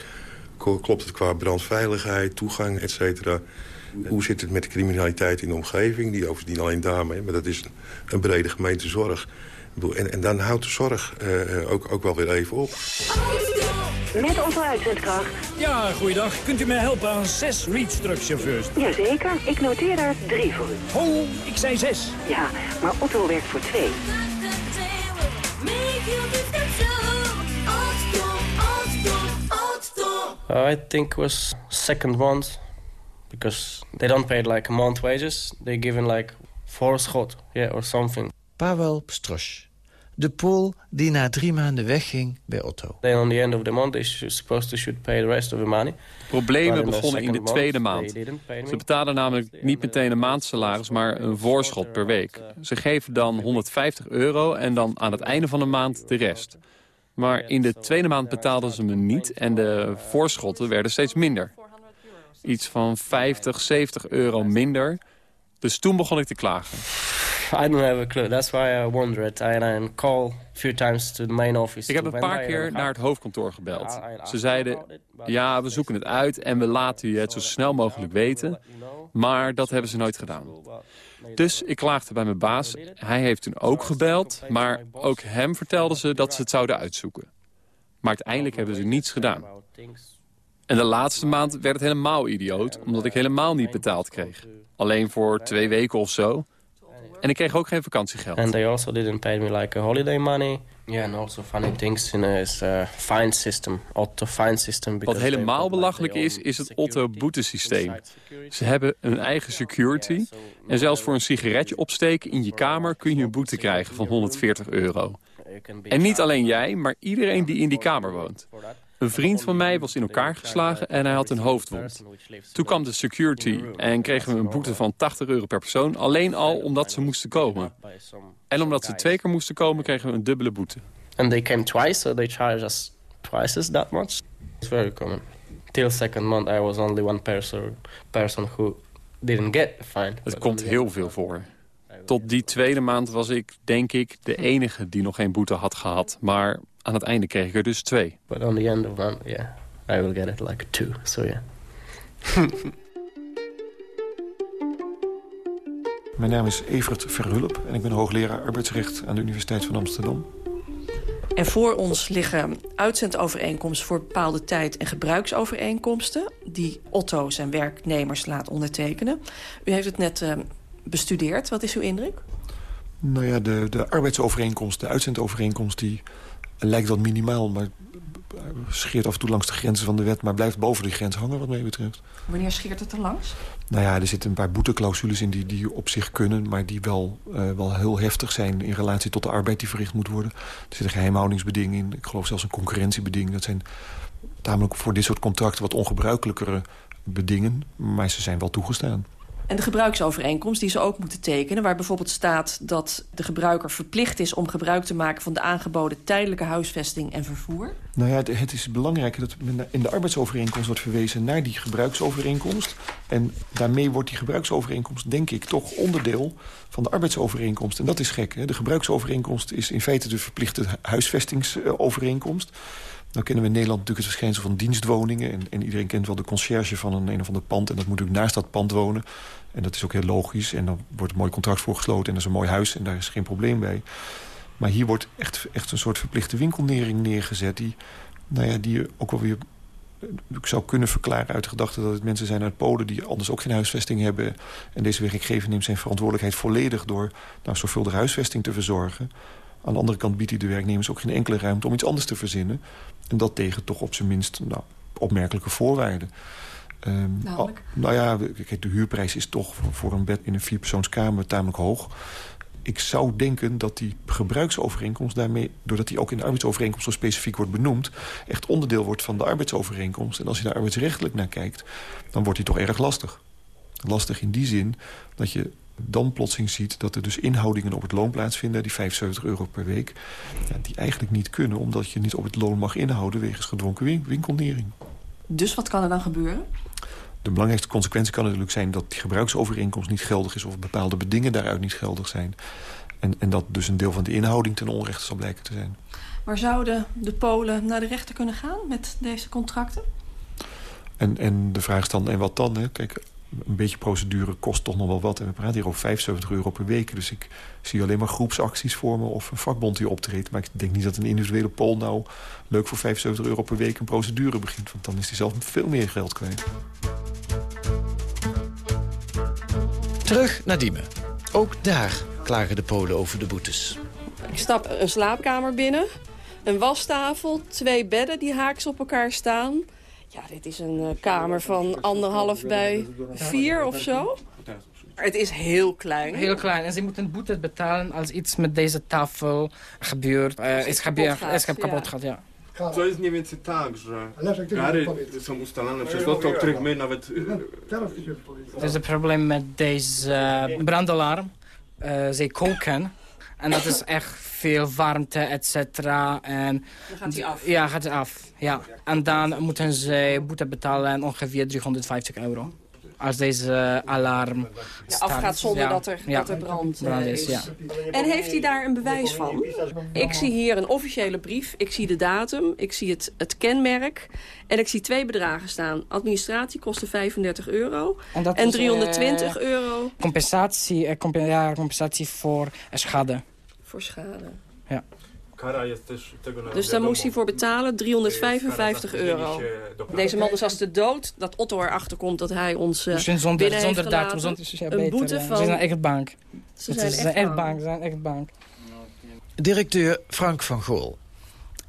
Klopt het qua brandveiligheid, toegang, et cetera? Hoe zit het met de criminaliteit in de omgeving? Die overigens alleen daarmee, maar dat is een brede gemeentezorg. En, en dan houdt de zorg uh, ook, ook wel weer even op. Met onze uitzendkracht. Ja, goeiedag. Kunt u mij helpen aan zes Reach-truckchauffeurs? Jazeker, ik noteer er drie voor u. Ho, ik zei zes. Ja, maar Otto werkt voor twee. I think it was second month because they don't pay like a month wages. They given like four schot, yeah, or something. Paweł Pstrosz. De Pool die na drie maanden wegging bij Otto. Then on the end of the month they supposed to should pay the rest of the money. Problemen begonnen in de tweede maand. Ze betalen namelijk niet meteen een maandsalaris, maar een voorschot per week. Ze geven dan 150 euro en dan aan het einde van de maand de rest. Maar in de tweede maand betaalden ze me niet en de voorschotten werden steeds minder. Iets van 50, 70 euro minder. Dus toen begon ik te klagen. I don't have a clue. That's why I wondered. I call few times to the main office. Ik heb een paar keer naar het hoofdkantoor gebeld. Ze zeiden, ja, we zoeken het uit en we laten je het zo snel mogelijk weten. Maar dat hebben ze nooit gedaan. Dus ik klaagde bij mijn baas. Hij heeft toen ook gebeld, maar ook hem vertelden ze dat ze het zouden uitzoeken. Maar uiteindelijk hebben ze niets gedaan. En de laatste maand werd het helemaal idioot, omdat ik helemaal niet betaald kreeg. Alleen voor twee weken of zo. En ik kreeg ook geen vakantiegeld. And they also didn't pay me like a holiday money. Yeah, and also funny things in is uh, fine system, auto fine system. Wat helemaal belachelijk is, is het Otto-boetesysteem. Ze hebben een eigen security. En zelfs voor een sigaretje opsteken in je kamer kun je een boete krijgen van 140 euro. En niet alleen jij, maar iedereen die in die kamer woont. Een vriend van mij was in elkaar geslagen en hij had een hoofdwond. Toen kwam de security en kregen we een boete van 80 euro per persoon... alleen al omdat ze moesten komen. En omdat ze twee keer moesten komen, kregen we een dubbele boete. And they came twice, so they charged us twice as that much. It's very common. Till second month I was only one person, person who didn't get a fine. Het komt heel veel voor. Tot die tweede maand was ik, denk ik, de enige die nog geen boete had gehad. Maar aan het einde kreeg ik er dus twee. But on the end of one, yeah, I will get it like a two. So yeah. Mijn naam is Evert Verhulp en ik ben hoogleraar arbeidsrecht aan de Universiteit van Amsterdam. En voor ons liggen uitzendovereenkomsten voor bepaalde tijd- en gebruiksovereenkomsten... die Otto zijn werknemers laat ondertekenen. U heeft het net uh, bestudeerd. Wat is uw indruk? Nou ja, de, de arbeidsovereenkomst, de uitzendovereenkomst... die lijkt wat minimaal, maar scheert af en toe langs de grenzen van de wet... maar blijft boven die grens hangen wat mij betreft. Wanneer scheert het er langs? Nou ja, er zitten een paar boeteclausules in die, die op zich kunnen... maar die wel, uh, wel heel heftig zijn in relatie tot de arbeid die verricht moet worden. Er zit een geheimhoudingsbeding in. Ik geloof zelfs een concurrentiebeding. Dat zijn tamelijk voor dit soort contracten wat ongebruikelijkere bedingen... maar ze zijn wel toegestaan. En de gebruiksovereenkomst die ze ook moeten tekenen... waar bijvoorbeeld staat dat de gebruiker verplicht is... om gebruik te maken van de aangeboden tijdelijke huisvesting en vervoer? Nou ja, het is belangrijk dat in de arbeidsovereenkomst wordt verwezen... naar die gebruiksovereenkomst. En daarmee wordt die gebruiksovereenkomst, denk ik, toch onderdeel van de arbeidsovereenkomst. En dat is gek. Hè? De gebruiksovereenkomst is in feite de verplichte huisvestingsovereenkomst... Nou kennen we in Nederland natuurlijk het verschijnsel van dienstwoningen. En, en, iedereen kent wel de conciërge van een, een of ander pand. En dat moet natuurlijk naast dat pand wonen. En dat is ook heel logisch. En dan wordt een mooi contract voorgesloten. En dat is een mooi huis. En daar is geen probleem bij. Maar hier wordt echt, echt een soort verplichte winkelnering neergezet... die, nou ja, die je ook wel weer ik zou kunnen verklaren uit de gedachte dat het mensen zijn uit Polen... die anders ook geen huisvesting hebben. En deze werkgever neemt zijn verantwoordelijkheid volledig... door nou, zorgvuldige huisvesting te verzorgen. Aan de andere kant biedt hij de werknemers ook geen enkele ruimte... om iets anders te verzinnen. En dat tegen toch op zijn minst nou, opmerkelijke voorwaarden. Um, nou ja, de huurprijs is toch voor een bed in een vierpersoonskamer tamelijk hoog. ik zou denken dat die gebruiksovereenkomst daarmee... doordat die ook in de arbeidsovereenkomst zo specifiek wordt benoemd... echt onderdeel wordt van de arbeidsovereenkomst. En als je daar arbeidsrechtelijk naar kijkt, dan wordt die toch erg lastig. Lastig in die zin dat je dan plotseling ziet dat er dus inhoudingen op het loon plaatsvinden... die 75 euro per week, ja, die eigenlijk niet kunnen... omdat je niet op het loon mag inhouden wegens gedwongen winkelnering. Dus wat kan er dan gebeuren? De belangrijkste consequentie kan natuurlijk zijn dat die gebruiksovereenkomst niet geldig is... of bepaalde bedingen daaruit niet geldig zijn. En, en dat dus een deel van de inhouding ten onrechte zal blijken te zijn. Maar zouden de Polen naar de rechter kunnen gaan met deze contracten? En, en de vraag is dan, en wat dan? Hè? Kijk, een beetje procedure kost toch nog wel wat. En we praten hier over 75 euro per week. Dus ik zie alleen maar groepsacties voor me of een vakbond die optreedt. Maar ik denk niet dat een individuele Pool nou leuk voor 75 euro per week een procedure begint. Want dan is hij zelf veel meer geld kwijt. Terug naar Diemen. Ook daar klagen de Polen over de boetes. Ik stap een slaapkamer binnen. Een wastafel, twee bedden die haaks op elkaar staan. Ja, dit is een uh, kamer van anderhalf bij vier of zo. Het is heel klein. Heel klein. En ze moeten boete betalen als iets met deze tafel gebeurt. Uh, is gebeurd, is kapot gaat, ja. To jest mniej więcej tak, że gary są ustalane przez loty, o których my nawet... Er is een probleem met deze brandalarm. Uh, ze koken. En dat is echt veel warmte, et cetera. En dan gaat hij af? Ja, gaat hij af. Ja. En dan moeten ze boete betalen ongeveer 350 euro. Als deze alarm ja, afgaat zonder ja. dat, er, ja. dat er brand, brand uh, is. En heeft hij daar een bewijs van? Ik zie hier een officiële brief. Ik zie de datum. Ik zie het, het kenmerk. En ik zie twee bedragen staan. Administratie kostte 35 euro. En, dat en is, 320 uh, euro. Compensatie, compensatie voor schade. Voor schade. Ja. Dus daar moest hij voor betalen 355 euro. Deze man is als de dood dat Otto erachter komt dat hij ons uh, zonder, binnen zonder heeft datum, zonder, een boete van... Ze zijn echt bank. Ze zijn is echt echt bank. bank. Ze zijn echt bank. Directeur Frank van Gool.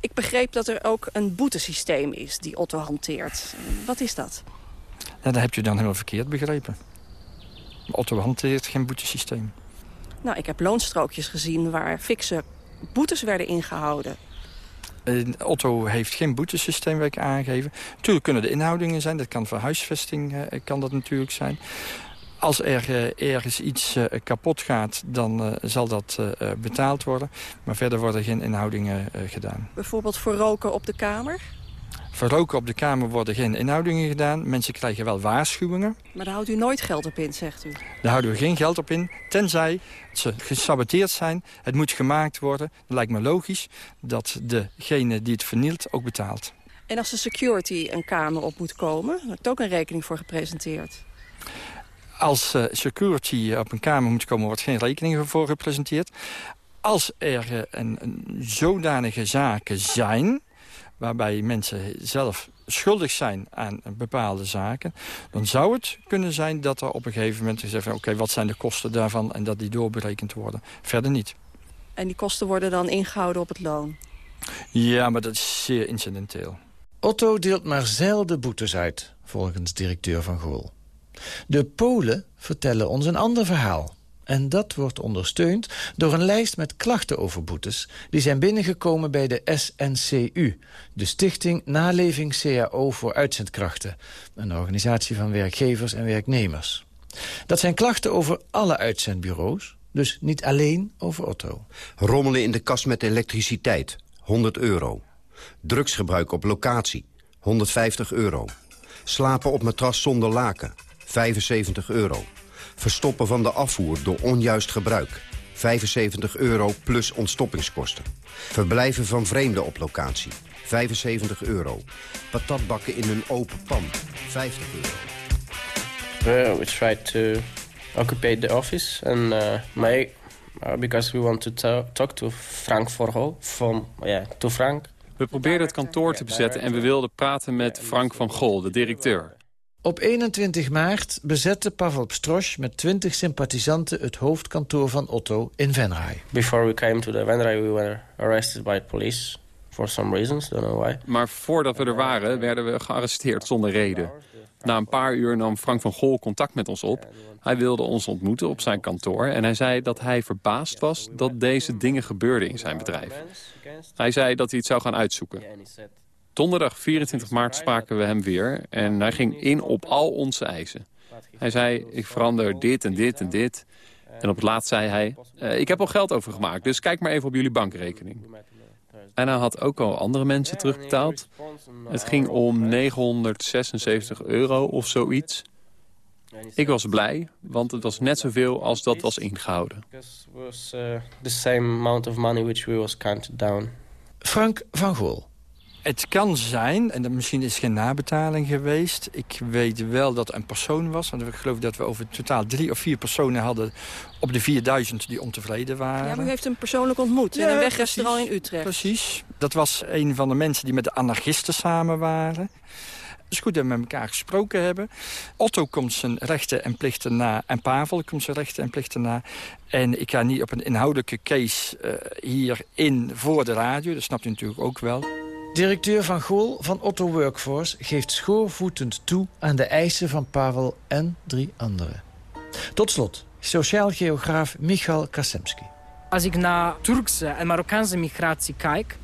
Ik begreep dat er ook een boetesysteem is die Otto hanteert. Wat is dat? Ja, dat heb je dan helemaal verkeerd begrepen. Otto hanteert geen boetesysteem. Nou, ik heb loonstrookjes gezien waar fikse boetes werden ingehouden. Uh, Otto heeft geen boetesysteem aangegeven. Natuurlijk kunnen er inhoudingen zijn. Dat kan voor huisvesting uh, kan dat natuurlijk zijn. Als er uh, ergens iets kapot gaat, dan zal dat betaald worden. Maar verder worden geen inhoudingen gedaan. Bijvoorbeeld voor roken op de kamer? Voor roken op de kamer worden geen inhoudingen gedaan. Mensen krijgen wel waarschuwingen. Maar daar houdt u nooit geld op in, zegt u? Daar houden we geen geld op in, tenzij ze gesaboteerd zijn. Het moet gemaakt worden. Dat lijkt me logisch dat degene die het vernielt ook betaalt. En als de security een kamer op moet komen, daar ik ook een rekening voor gepresenteerd. Als uh, security op een kamer moet komen, wordt geen rekening voor gepresenteerd. Als er een, een zodanige zaken zijn waarbij mensen zelf schuldig zijn aan bepaalde zaken... dan zou het kunnen zijn dat er op een gegeven moment gezegd wordt... oké, wat zijn de kosten daarvan en dat die doorberekend worden. Verder niet. En die kosten worden dan ingehouden op het loon? Ja, maar dat is zeer incidenteel. Otto deelt maar zelden boetes uit, volgens directeur Van Gool. De Polen vertellen ons een ander verhaal. En dat wordt ondersteund door een lijst met klachten over boetes... die zijn binnengekomen bij de SNCU, de Stichting Naleving CAO voor Uitzendkrachten. Een organisatie van werkgevers en werknemers. Dat zijn klachten over alle uitzendbureaus, dus niet alleen over Otto. Rommelen in de kast met elektriciteit, 100 euro. Drugsgebruik op locatie, 150 euro. Slapen op matras zonder laken, 75 euro. Verstoppen van de afvoer door onjuist gebruik. 75 euro plus ontstoppingskosten. Verblijven van vreemden op locatie. 75 euro. Patat bakken in een open pan. 50 euro. Well, we tried to occupy the office and uh, uh, because we want to ta talk to Frank from yeah to Frank. We probeerden het kantoor te bezetten en we wilden praten met Frank van Gol, de directeur. Op 21 maart bezette Pavel Pstrosch met 20 sympathisanten het hoofdkantoor van Otto in Venray. Before we came to the Venray, we were arrested by the police for some reasons, don't know why. Maar voordat we er waren, werden we gearresteerd zonder reden. Na een paar uur nam Frank van Gol contact met ons op. Hij wilde ons ontmoeten op zijn kantoor en hij zei dat hij verbaasd was dat deze dingen gebeurden in zijn bedrijf. Hij zei dat hij het zou gaan uitzoeken. Donderdag 24 maart spraken we hem weer en hij ging in op al onze eisen. Hij zei, ik verander dit en dit en dit. En op het laatst zei hij, uh, ik heb al geld overgemaakt, dus kijk maar even op jullie bankrekening. En hij had ook al andere mensen terugbetaald. Het ging om 976 euro of zoiets. Ik was blij, want het was net zoveel als dat was ingehouden. down. Frank van Gool. Het kan zijn, en misschien is geen nabetaling geweest. Ik weet wel dat er een persoon was. Want ik geloof dat we over totaal drie of vier personen hadden... op de 4000 die ontevreden waren. Ja, maar u heeft hem persoonlijk ontmoet in een wegrestaurant in Utrecht. Precies. Dat was een van de mensen die met de anarchisten samen waren. Het is goed dat we met elkaar gesproken hebben. Otto komt zijn rechten en plichten na. En Pavel komt zijn rechten en plichten na. En ik ga niet op een inhoudelijke case uh, hierin voor de radio. Dat snapt u natuurlijk ook wel. Directeur Van Gool van Otto Workforce geeft schoorvoetend toe aan de eisen van Pavel en drie anderen. Tot slot, sociaal geograaf Michal Kasemski. Als ik naar Turkse en Marokkaanse migratie kijk,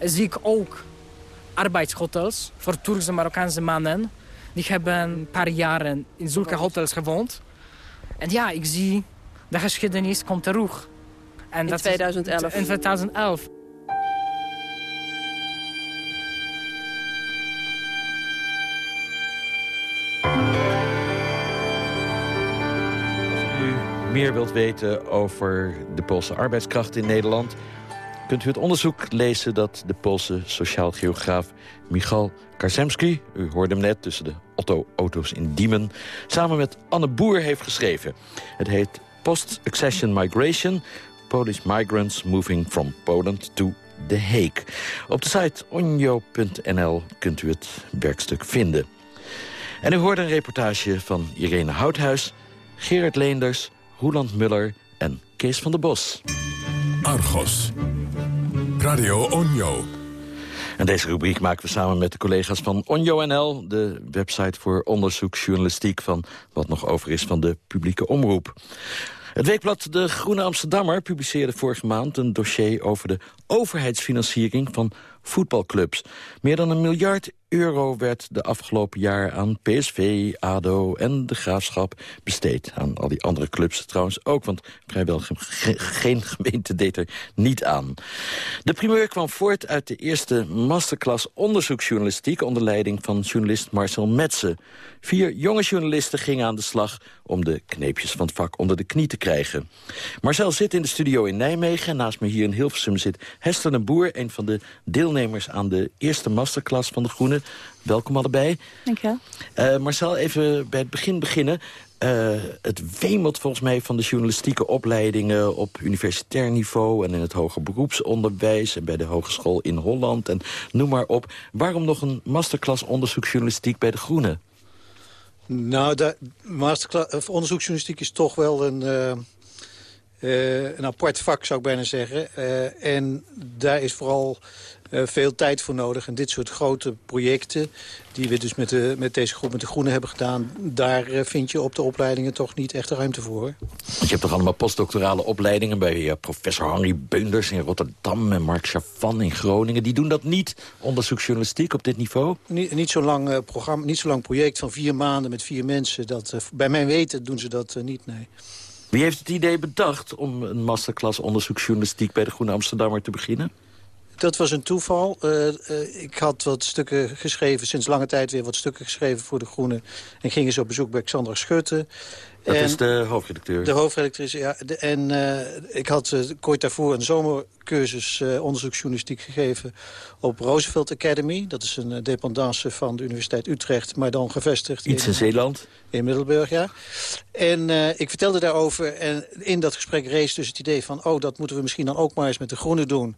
zie ik ook arbeidshotels voor Turkse en Marokkaanse mannen. Die hebben een paar jaren in zulke hotels gewoond. En ja, ik zie de geschiedenis komt terug. En in dat 2011. Is, in 2011. Meer wilt weten over de Poolse arbeidskracht in Nederland... kunt u het onderzoek lezen dat de Poolse sociaal-geograaf Michal Karzemski... u hoorde hem net tussen de Otto-auto's in Diemen... samen met Anne Boer heeft geschreven. Het heet Post-Accession Migration... Polish Migrants Moving from Poland to The Hague. Op de site onjo.nl kunt u het werkstuk vinden. En u hoorde een reportage van Irene Houthuis... Gerard Leenders, Roland Muller en Kees van der Bos. Argos. Radio Onjo. En deze rubriek maken we samen met de collega's van OnjoNL... de website voor onderzoeksjournalistiek van wat nog over is van de publieke omroep. Het weekblad De Groene Amsterdammer publiceerde vorige maand een dossier over de overheidsfinanciering van voetbalclubs. Meer dan een miljard euro werd de afgelopen jaar aan PSV, ADO en de Graafschap besteed. Aan al die andere clubs trouwens ook, want vrijwel ge geen gemeente deed er niet aan. De primeur kwam voort uit de eerste masterclass onderzoeksjournalistiek... onder leiding van journalist Marcel Metsen. Vier jonge journalisten gingen aan de slag om de kneepjes van het vak onder de knie te krijgen. Marcel zit in de studio in Nijmegen en naast me hier in Hilversum zit Hester de Boer... een van de deelnemers aan de eerste masterclass van De Groene. Welkom allebei. Dank je wel. Uh, Marcel, even bij het begin beginnen. Uh, het wemelt volgens mij van de journalistieke opleidingen op universitair niveau... en in het hoger beroepsonderwijs en bij de hogeschool in Holland en noem maar op. Waarom nog een masterclass onderzoeksjournalistiek bij De Groene? Nou, de masterclass onderzoeksjournalistiek is toch wel een... Uh... Uh, een apart vak, zou ik bijna zeggen. Uh, en daar is vooral veel tijd voor nodig. En dit soort grote projecten, die we dus met, de, met deze groep met de Groenen hebben gedaan... daar vind je op de opleidingen toch niet echt ruimte voor. Want je hebt toch allemaal postdoctorale opleidingen... bij professor Henry Beunders in Rotterdam en Mark Chavan in Groningen. Die doen dat niet, onderzoeksjournalistiek op dit niveau? Niet, niet zo'n lang, programma, niet zo lang project van vier maanden met vier mensen. Dat, bij mijn weten doen ze dat niet, nee. Wie heeft het idee bedacht om een masterclass onderzoeksjournalistiek... bij de Groene Amsterdammer te beginnen? Dat was een toeval. Uh, uh, ik had wat stukken geschreven, sinds lange tijd weer wat stukken geschreven voor De Groene. En ging eens op bezoek bij Xander Schutte. Dat en is de hoofdredacteur? De hoofdredacteur, ja. De, en uh, ik had kort daarvoor een zomercursus onderzoeksjournalistiek gegeven op Roosevelt Academy. Dat is een dependance van de Universiteit Utrecht, maar dan gevestigd. Iets in, in Zeeland? In Middelburg, ja. En ik vertelde daarover en in dat gesprek rees dus het idee van... oh, dat moeten we misschien dan ook maar eens met De Groene doen.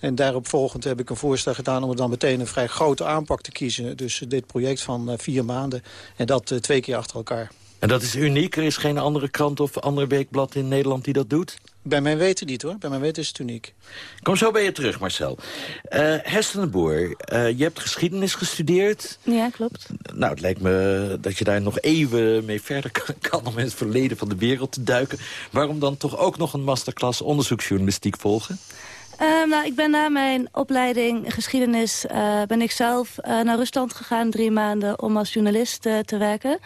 En daarop volgend heb ik een voorstel gedaan om er dan meteen een vrij grote aanpak te kiezen. Dus dit project van uh, vier maanden en dat uh, twee keer achter elkaar. En dat is uniek? Er is geen andere krant of ander weekblad in Nederland die dat doet? Bij mijn weten niet hoor. Bij mijn weten is het uniek. Kom zo bij je terug, Marcel. Uh, de Boer, uh, je hebt geschiedenis gestudeerd. Ja, klopt. Nou, het lijkt me dat je daar nog eeuwen mee verder kan... om in het verleden van de wereld te duiken. Waarom dan toch ook nog een masterclass onderzoeksjournalistiek volgen? Uh, nou, ik ben na mijn opleiding geschiedenis uh, ben ik zelf uh, naar Rusland gegaan, drie maanden, om als journalist te werken.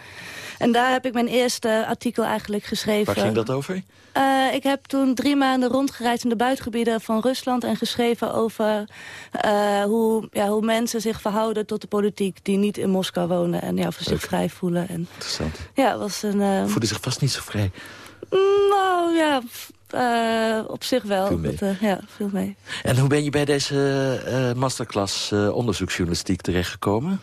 En daar heb ik mijn eerste artikel eigenlijk geschreven. Waar ging dat over? ik heb toen drie maanden rondgereisd in de buitengebieden van Rusland... en geschreven over hoe, ja, hoe mensen zich verhouden tot de politiek... die niet in Moskou wonen en ja, zich vrij voelen. En, Interessant. Ja, was een... Voelde zich vast niet zo vrij? Nou ja, uh, op zich wel. Veel mee. Dat, uh, ja, veel mee. En hoe ben je bij deze uh, masterclass onderzoeksjournalistiek terechtgekomen?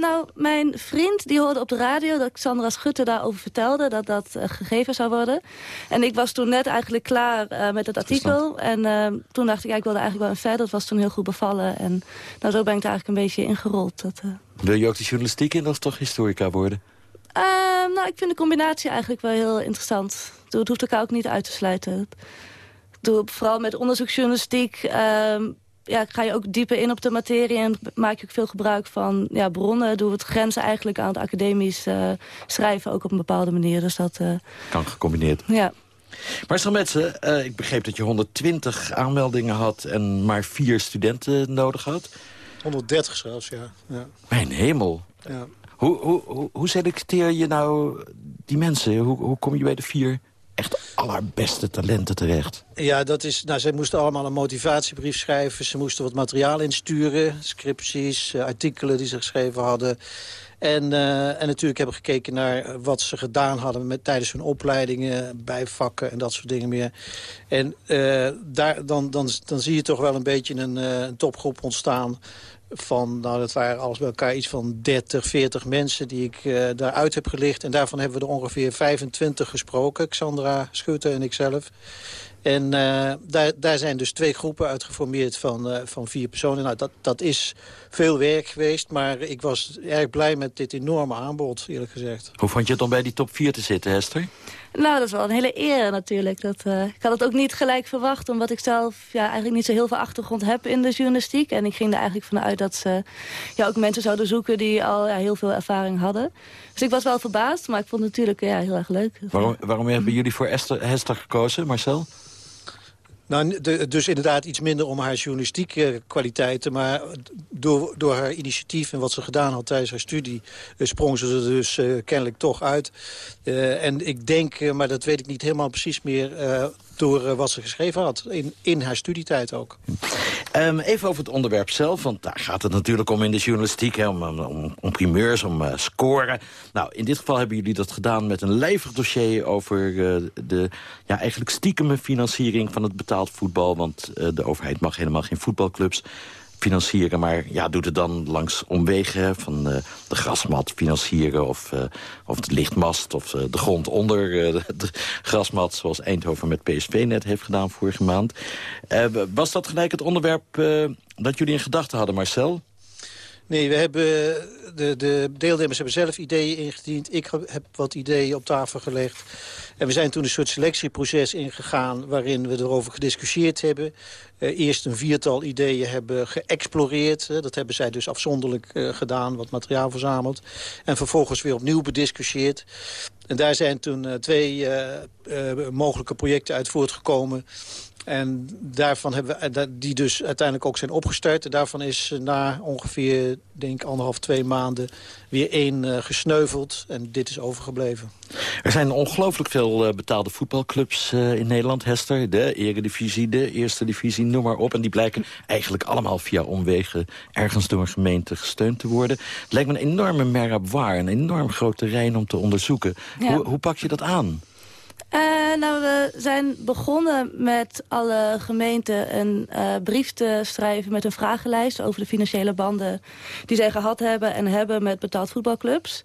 nou, mijn vriend die hoorde op de radio dat Sandra Schutte daarover vertelde... dat dat gegeven zou worden. En ik was toen net eigenlijk klaar met het artikel. En toen dacht ik, ja, ik wilde eigenlijk wel een verder. Dat was toen heel goed bevallen. En nou, zo ben ik daar eigenlijk een beetje ingerold. Dat, Wil je ook de journalistiek in of toch historica worden? nou, ik vind de combinatie eigenlijk wel heel interessant. Het hoeft elkaar ook niet uit te sluiten. Doe, vooral met onderzoeksjournalistiek uh, ja, ga je ook dieper in op de materie... en maak je ook veel gebruik van ja, bronnen. Doe het grenzen eigenlijk aan het academisch uh, schrijven... ook op een bepaalde manier. Dus dat, uh, kan gecombineerd. Ja. Marcel Metsen, uh, ik begreep dat je 120 aanmeldingen had... en maar vier studenten nodig had. 130 zelfs, ja. ja. Mijn hemel. Ja. Hoe, hoe, hoe, hoe selecteer je nou die mensen? Hoe, hoe kom je bij de vier echt allerbeste talenten terecht? Ja, dat is, nou, zij moesten allemaal een motivatiebrief schrijven. Ze moesten wat materiaal insturen. Scripties, uh, artikelen die ze geschreven hadden. En, uh, en natuurlijk hebben gekeken naar wat ze gedaan hadden met, tijdens hun opleidingen, bijvakken en dat soort dingen meer. En uh, daar, dan, dan, dan zie je toch wel een beetje een, een topgroep ontstaan van, nou dat waren alles bij elkaar iets van 30, 40 mensen die ik uh, daaruit heb gelicht. En daarvan hebben we er ongeveer 25 gesproken, Xandra Schutte en ikzelf. En uh, daar, daar zijn dus twee groepen uit geformeerd van, uh, van vier personen. Nou, dat, dat is veel werk geweest, maar ik was erg blij met dit enorme aanbod, eerlijk gezegd. Hoe vond je het om bij die top 4 te zitten, Hester? Nou, dat is wel een hele eer natuurlijk. Dat, uh, ik had het ook niet gelijk verwacht, omdat ik zelf ja, eigenlijk niet zo heel veel achtergrond heb in de journalistiek. En ik ging er eigenlijk vanuit dat ze ja, ook mensen zouden zoeken die al heel veel ervaring hadden. Dus ik was wel verbaasd, maar ik vond het natuurlijk ja, heel erg leuk. Waarom, waarom hebben jullie voor Esther, Hester gekozen, Marcel? Nou, dus inderdaad iets minder om haar journalistieke kwaliteiten... maar door, door haar initiatief en wat ze gedaan had tijdens haar studie... sprong ze er dus uh, kennelijk toch uit. Uh, en ik denk, maar dat weet ik niet helemaal precies meer... door wat ze geschreven had, in, in haar studietijd ook. Um, even over het onderwerp zelf, want daar gaat het natuurlijk om in de journalistiek. Hè, om, om, om primeurs, om uh, scoren. Nou, in dit geval hebben jullie dat gedaan met een lijvig dossier... over uh, de ja, eigenlijk stiekeme financiering van het betaald voetbal. Want de overheid mag helemaal geen voetbalclubs financieren. Maar ja, doet het dan langs omwegen van uh, de grasmat financieren... of, uh, of de lichtmast of uh, de grond onder de grasmat... zoals Eindhoven met PSV net heeft gedaan vorige maand. was dat gelijk het onderwerp dat jullie in gedachten hadden, Marcel? Nee, we hebben, de, de deelnemers hebben zelf ideeën ingediend. Ik heb wat ideeën op tafel gelegd. En we zijn toen een soort selectieproces ingegaan... waarin we erover gediscussieerd hebben. Uh, eerst een viertal ideeën hebben geëxploreerd. Uh, dat hebben zij dus afzonderlijk uh, gedaan, wat materiaal verzameld. En vervolgens weer opnieuw bediscussieerd. En daar zijn toen twee mogelijke projecten uit voortgekomen... En daarvan hebben we, die dus uiteindelijk ook zijn opgestart. En daarvan is na ongeveer, denk anderhalf, twee maanden... weer één uh, gesneuveld. En dit is overgebleven. Er zijn ongelooflijk veel uh, betaalde voetbalclubs uh, in Nederland, Hester. De Eredivisie, de Eerste Divisie, noem maar op. En die blijken eigenlijk allemaal via omwegen... ergens door een gemeente gesteund te worden. Het lijkt me een enorme merabwaar, een enorm groot terrein om te onderzoeken. Ja. Hoe, hoe pak je dat aan? Uh, nou, we zijn begonnen met alle gemeenten een uh, brief te schrijven met een vragenlijst over de financiële banden die zij gehad hebben en hebben met betaald voetbalclubs.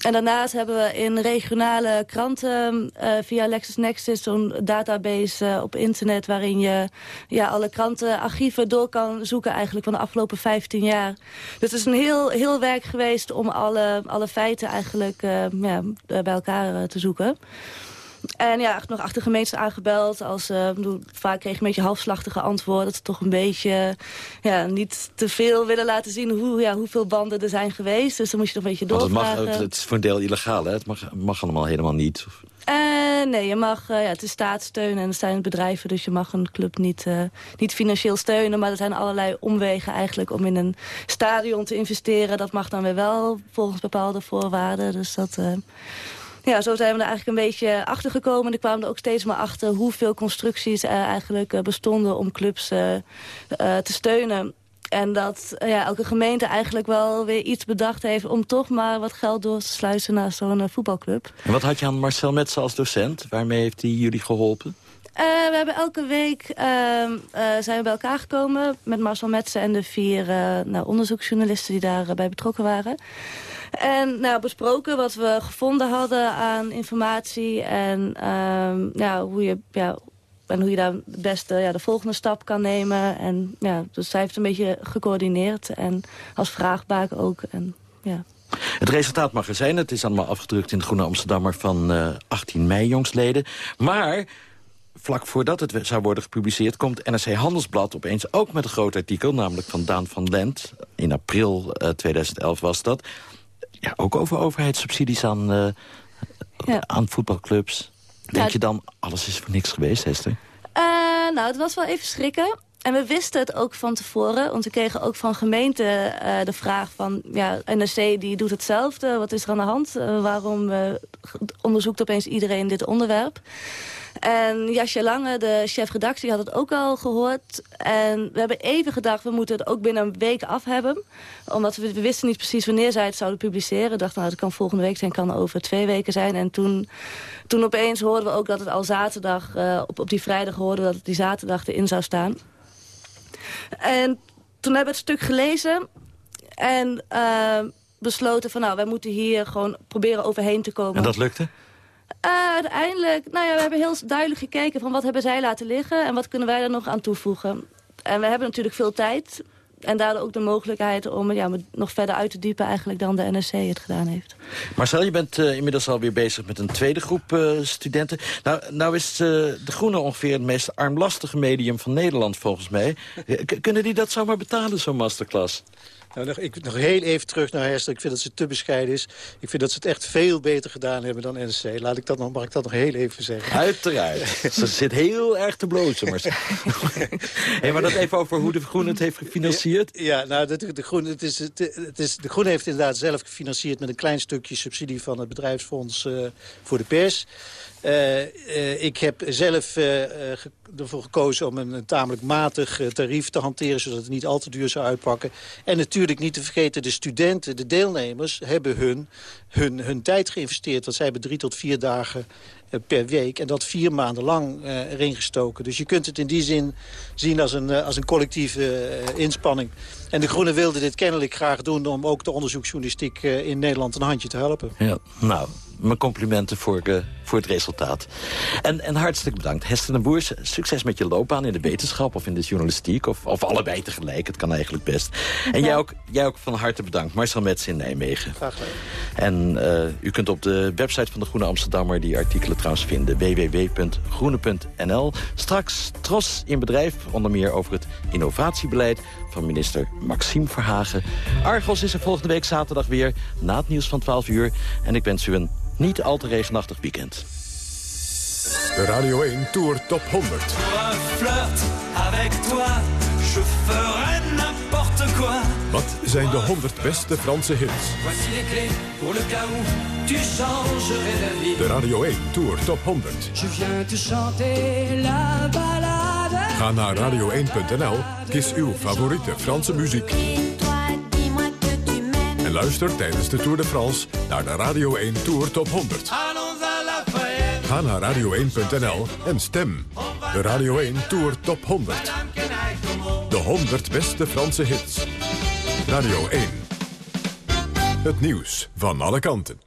En daarnaast hebben we in regionale kranten uh, via LexisNexis zo'n database op internet waarin je ja, alle krantenarchieven door kan zoeken eigenlijk van de afgelopen 15 jaar. Dus het is een heel, heel werk geweest om alle, alle feiten eigenlijk ja, bij elkaar te zoeken. En ja, echt nog achter gemeentes aangebeld. Als, uh, bedoel, vaak kreeg een beetje halfslachtige antwoorden. Dat ze toch een beetje ja, niet te veel willen laten zien hoe, ja, hoeveel banden er zijn geweest. Dus dan moest je nog een beetje doorvragen. Mag, het is voor een deel illegaal, hè? Het mag, mag allemaal helemaal niet. Uh, nee, je mag, uh, ja, het is staatssteun en het zijn bedrijven... dus je mag een club niet, uh, niet financieel steunen. Maar er zijn allerlei omwegen eigenlijk om in een stadion te investeren. Dat mag dan weer wel volgens bepaalde voorwaarden. Dus dat... Ja, zo zijn we er eigenlijk een beetje achter gekomen. Er kwamen er ook steeds maar achter hoeveel constructies er eigenlijk bestonden om clubs te steunen. En dat ja, elke gemeente eigenlijk wel weer iets bedacht heeft... om toch maar wat geld door te sluizen naar zo'n voetbalclub. En wat had je aan Marcel Metsen als docent? Waarmee heeft hij jullie geholpen? Uh, we hebben elke week uh, uh, zijn we bij elkaar gekomen met Marcel Metsen en de vier nou, onderzoeksjournalisten die daarbij betrokken waren. En nou, besproken wat we gevonden hadden aan informatie en ja, hoe je ja, en hoe je daar het beste ja, de volgende stap kan nemen. En, ja, dus zij heeft een beetje gecoördineerd. En als vraagbaak ook. En, ja. Het resultaat mag er zijn. Het is allemaal afgedrukt in de Groene Amsterdammer van uh, 18 mei, jongsleden. Maar vlak voordat het zou worden gepubliceerd... komt NRC Handelsblad opeens ook met een groot artikel... namelijk van Daan van Lent. In april uh, 2011 was dat. Ja, ook over overheidssubsidies aan, uh, ja. aan voetbalclubs. Denk ja, je dan, alles is voor niks geweest, Hester? Uh, nou, het was wel even schrikken. En we wisten het ook van tevoren. Want we kregen ook van gemeente uh, de vraag van... ja, NRC die doet hetzelfde. Wat is er aan de hand? Waarom onderzoekt opeens iedereen dit onderwerp? En Jasje Lange, de chef-redactie, had het ook al gehoord. En we hebben even gedacht, we moeten het ook binnen een week af hebben. Omdat we, wisten niet precies wanneer zij het zouden publiceren. We dachten, nou, het kan volgende week zijn, kan over twee weken zijn. En toen, toen opeens hoorden we ook dat het al zaterdag, uh, op, op die vrijdag hoorden we dat het die zaterdag erin zou staan. En toen hebben we het stuk gelezen. En uh, besloten van, nou, wij moeten hier gewoon proberen overheen te komen. En dat lukte? Uh, uiteindelijk, nou ja, we hebben heel duidelijk gekeken van wat hebben zij laten liggen en wat kunnen wij er nog aan toevoegen. En we hebben natuurlijk veel tijd en daardoor ook de mogelijkheid om ja, nog verder uit te diepen eigenlijk dan de NSC het gedaan heeft. Marcel, je bent uh, inmiddels alweer bezig met een tweede groep uh, studenten. Nou, nou is uh, de Groene ongeveer het meest armlastige medium van Nederland volgens mij. kunnen die dat zomaar betalen, zo'n masterclass? Nou, nog, ik, nog heel even terug naar Hester. Ik vind dat ze te bescheiden is. Ik vind dat ze het echt veel beter gedaan hebben dan NSC. Laat ik dat nog, mag ik dat nog heel even zeggen? Uiteraard. ze zit heel erg te blozen. Maar, hey, maar dat even over hoe de Groen het heeft gefinancierd? Ja, ja nou, de, de, Groen, het is, het, het is, de Groen heeft inderdaad zelf gefinancierd... met een klein stukje subsidie van het bedrijfsfonds uh, voor de pers. Uh, uh, ik heb zelf uh, ervoor gekozen om een, een tamelijk matig tarief te hanteren... zodat het niet al te duur zou uitpakken. En natuurlijk niet te vergeten, de studenten, de deelnemers... hebben hun, hun, hun tijd geïnvesteerd. Want zij hebben drie tot vier dagen per week. En dat vier maanden lang uh, erin gestoken. Dus je kunt het in die zin zien als een, uh, als een collectieve inspanning. En de Groenen wilden dit kennelijk graag doen... om ook de onderzoeksjournalistiek in Nederland een handje te helpen. Ja, nou, mijn complimenten voor, uh, voor het resultaat. En, en hartstikke bedankt. Hester de Boers, succes met je loopbaan in de wetenschap of in de journalistiek. Of, of allebei tegelijk, het kan eigenlijk best. En jij ook, jij ook van harte bedankt. Marcel Metz in Nijmegen. Graag gedaan. En uh, u kunt op de website van de Groene Amsterdammer die artikelen trouwens vinden. www.groene.nl. Straks Tros in bedrijf, onder meer over het innovatiebeleid van minister Maxime Verhagen. Argos is er volgende week zaterdag weer, na het nieuws van 12 uur. En ik wens u een niet al te regenachtig weekend. De Radio 1 Tour Top 100. Wat zijn de 100 beste Franse hits? De Radio 1 Tour Top 100. Ga naar radio1.nl, kies uw favoriete Franse muziek. En luister tijdens de Tour de France naar de Radio 1 Tour Top 100. Ga naar radio1.nl en stem. De Radio 1 Tour Top 100. De 100 beste Franse hits. Radio 1. Het nieuws van alle kanten.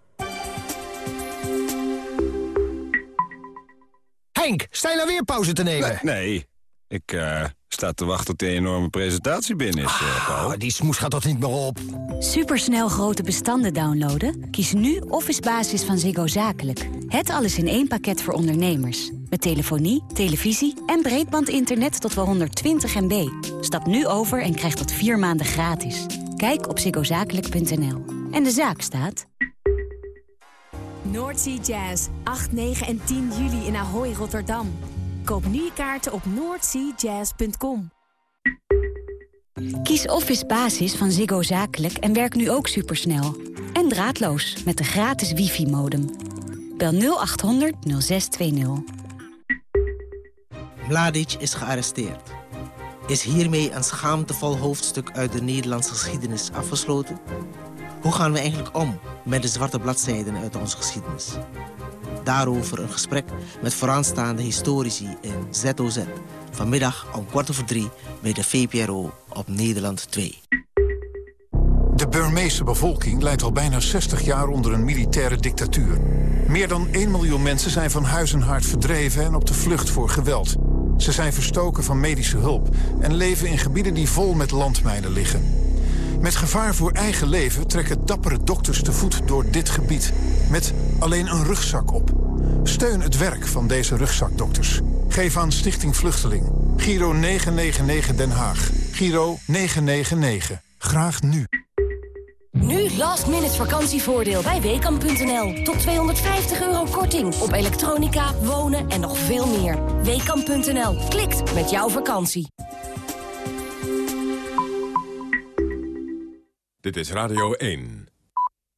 Henk, sta je nou weer pauze te nemen? Nee, nee. Ik uh, sta te wachten tot die enorme presentatie binnen is, Paul. Oh, die smoes gaat toch niet meer op? Supersnel grote bestanden downloaden? Kies nu Office Basis van Ziggo Zakelijk. Het alles in één pakket voor ondernemers. Met telefonie, televisie en breedbandinternet tot wel 120 MB. Stap nu over en krijg dat vier maanden gratis. Kijk op ziggozakelijk.nl. En de zaak staat... Noordsea Jazz, 8, 9 en 10 juli in Ahoy, Rotterdam. Koop nu je kaarten op noordseajazz.com. Kies Office Basis van Ziggo Zakelijk en werk nu ook supersnel. En draadloos met de gratis wifi-modem. Bel 0800 0620. Mladic is gearresteerd. Is hiermee een schaamtevol hoofdstuk uit de Nederlandse geschiedenis afgesloten? Hoe gaan we eigenlijk om met de zwarte bladzijden uit onze geschiedenis? Daarover een gesprek met vooraanstaande historici in ZOZ. Vanmiddag om kwart over drie bij de VPRO op Nederland 2. De Burmeese bevolking leidt al bijna 60 jaar onder een militaire dictatuur. Meer dan 1 miljoen mensen zijn van huis en hart verdreven en op de vlucht voor geweld. Ze zijn verstoken van medische hulp en leven in gebieden die vol met landmijnen liggen. Met gevaar voor eigen leven trekken dappere dokters te voet door dit gebied. Met alleen een rugzak op. Steun het werk van deze rugzakdokters. Geef aan Stichting Vluchteling. Giro 999 Den Haag. Giro 999. Graag nu. Nu last minute vakantievoordeel bij Weekamp.nl. Tot 250 euro korting op elektronica, wonen en nog veel meer. Weekamp.nl. Klikt met jouw vakantie. Dit is Radio 1.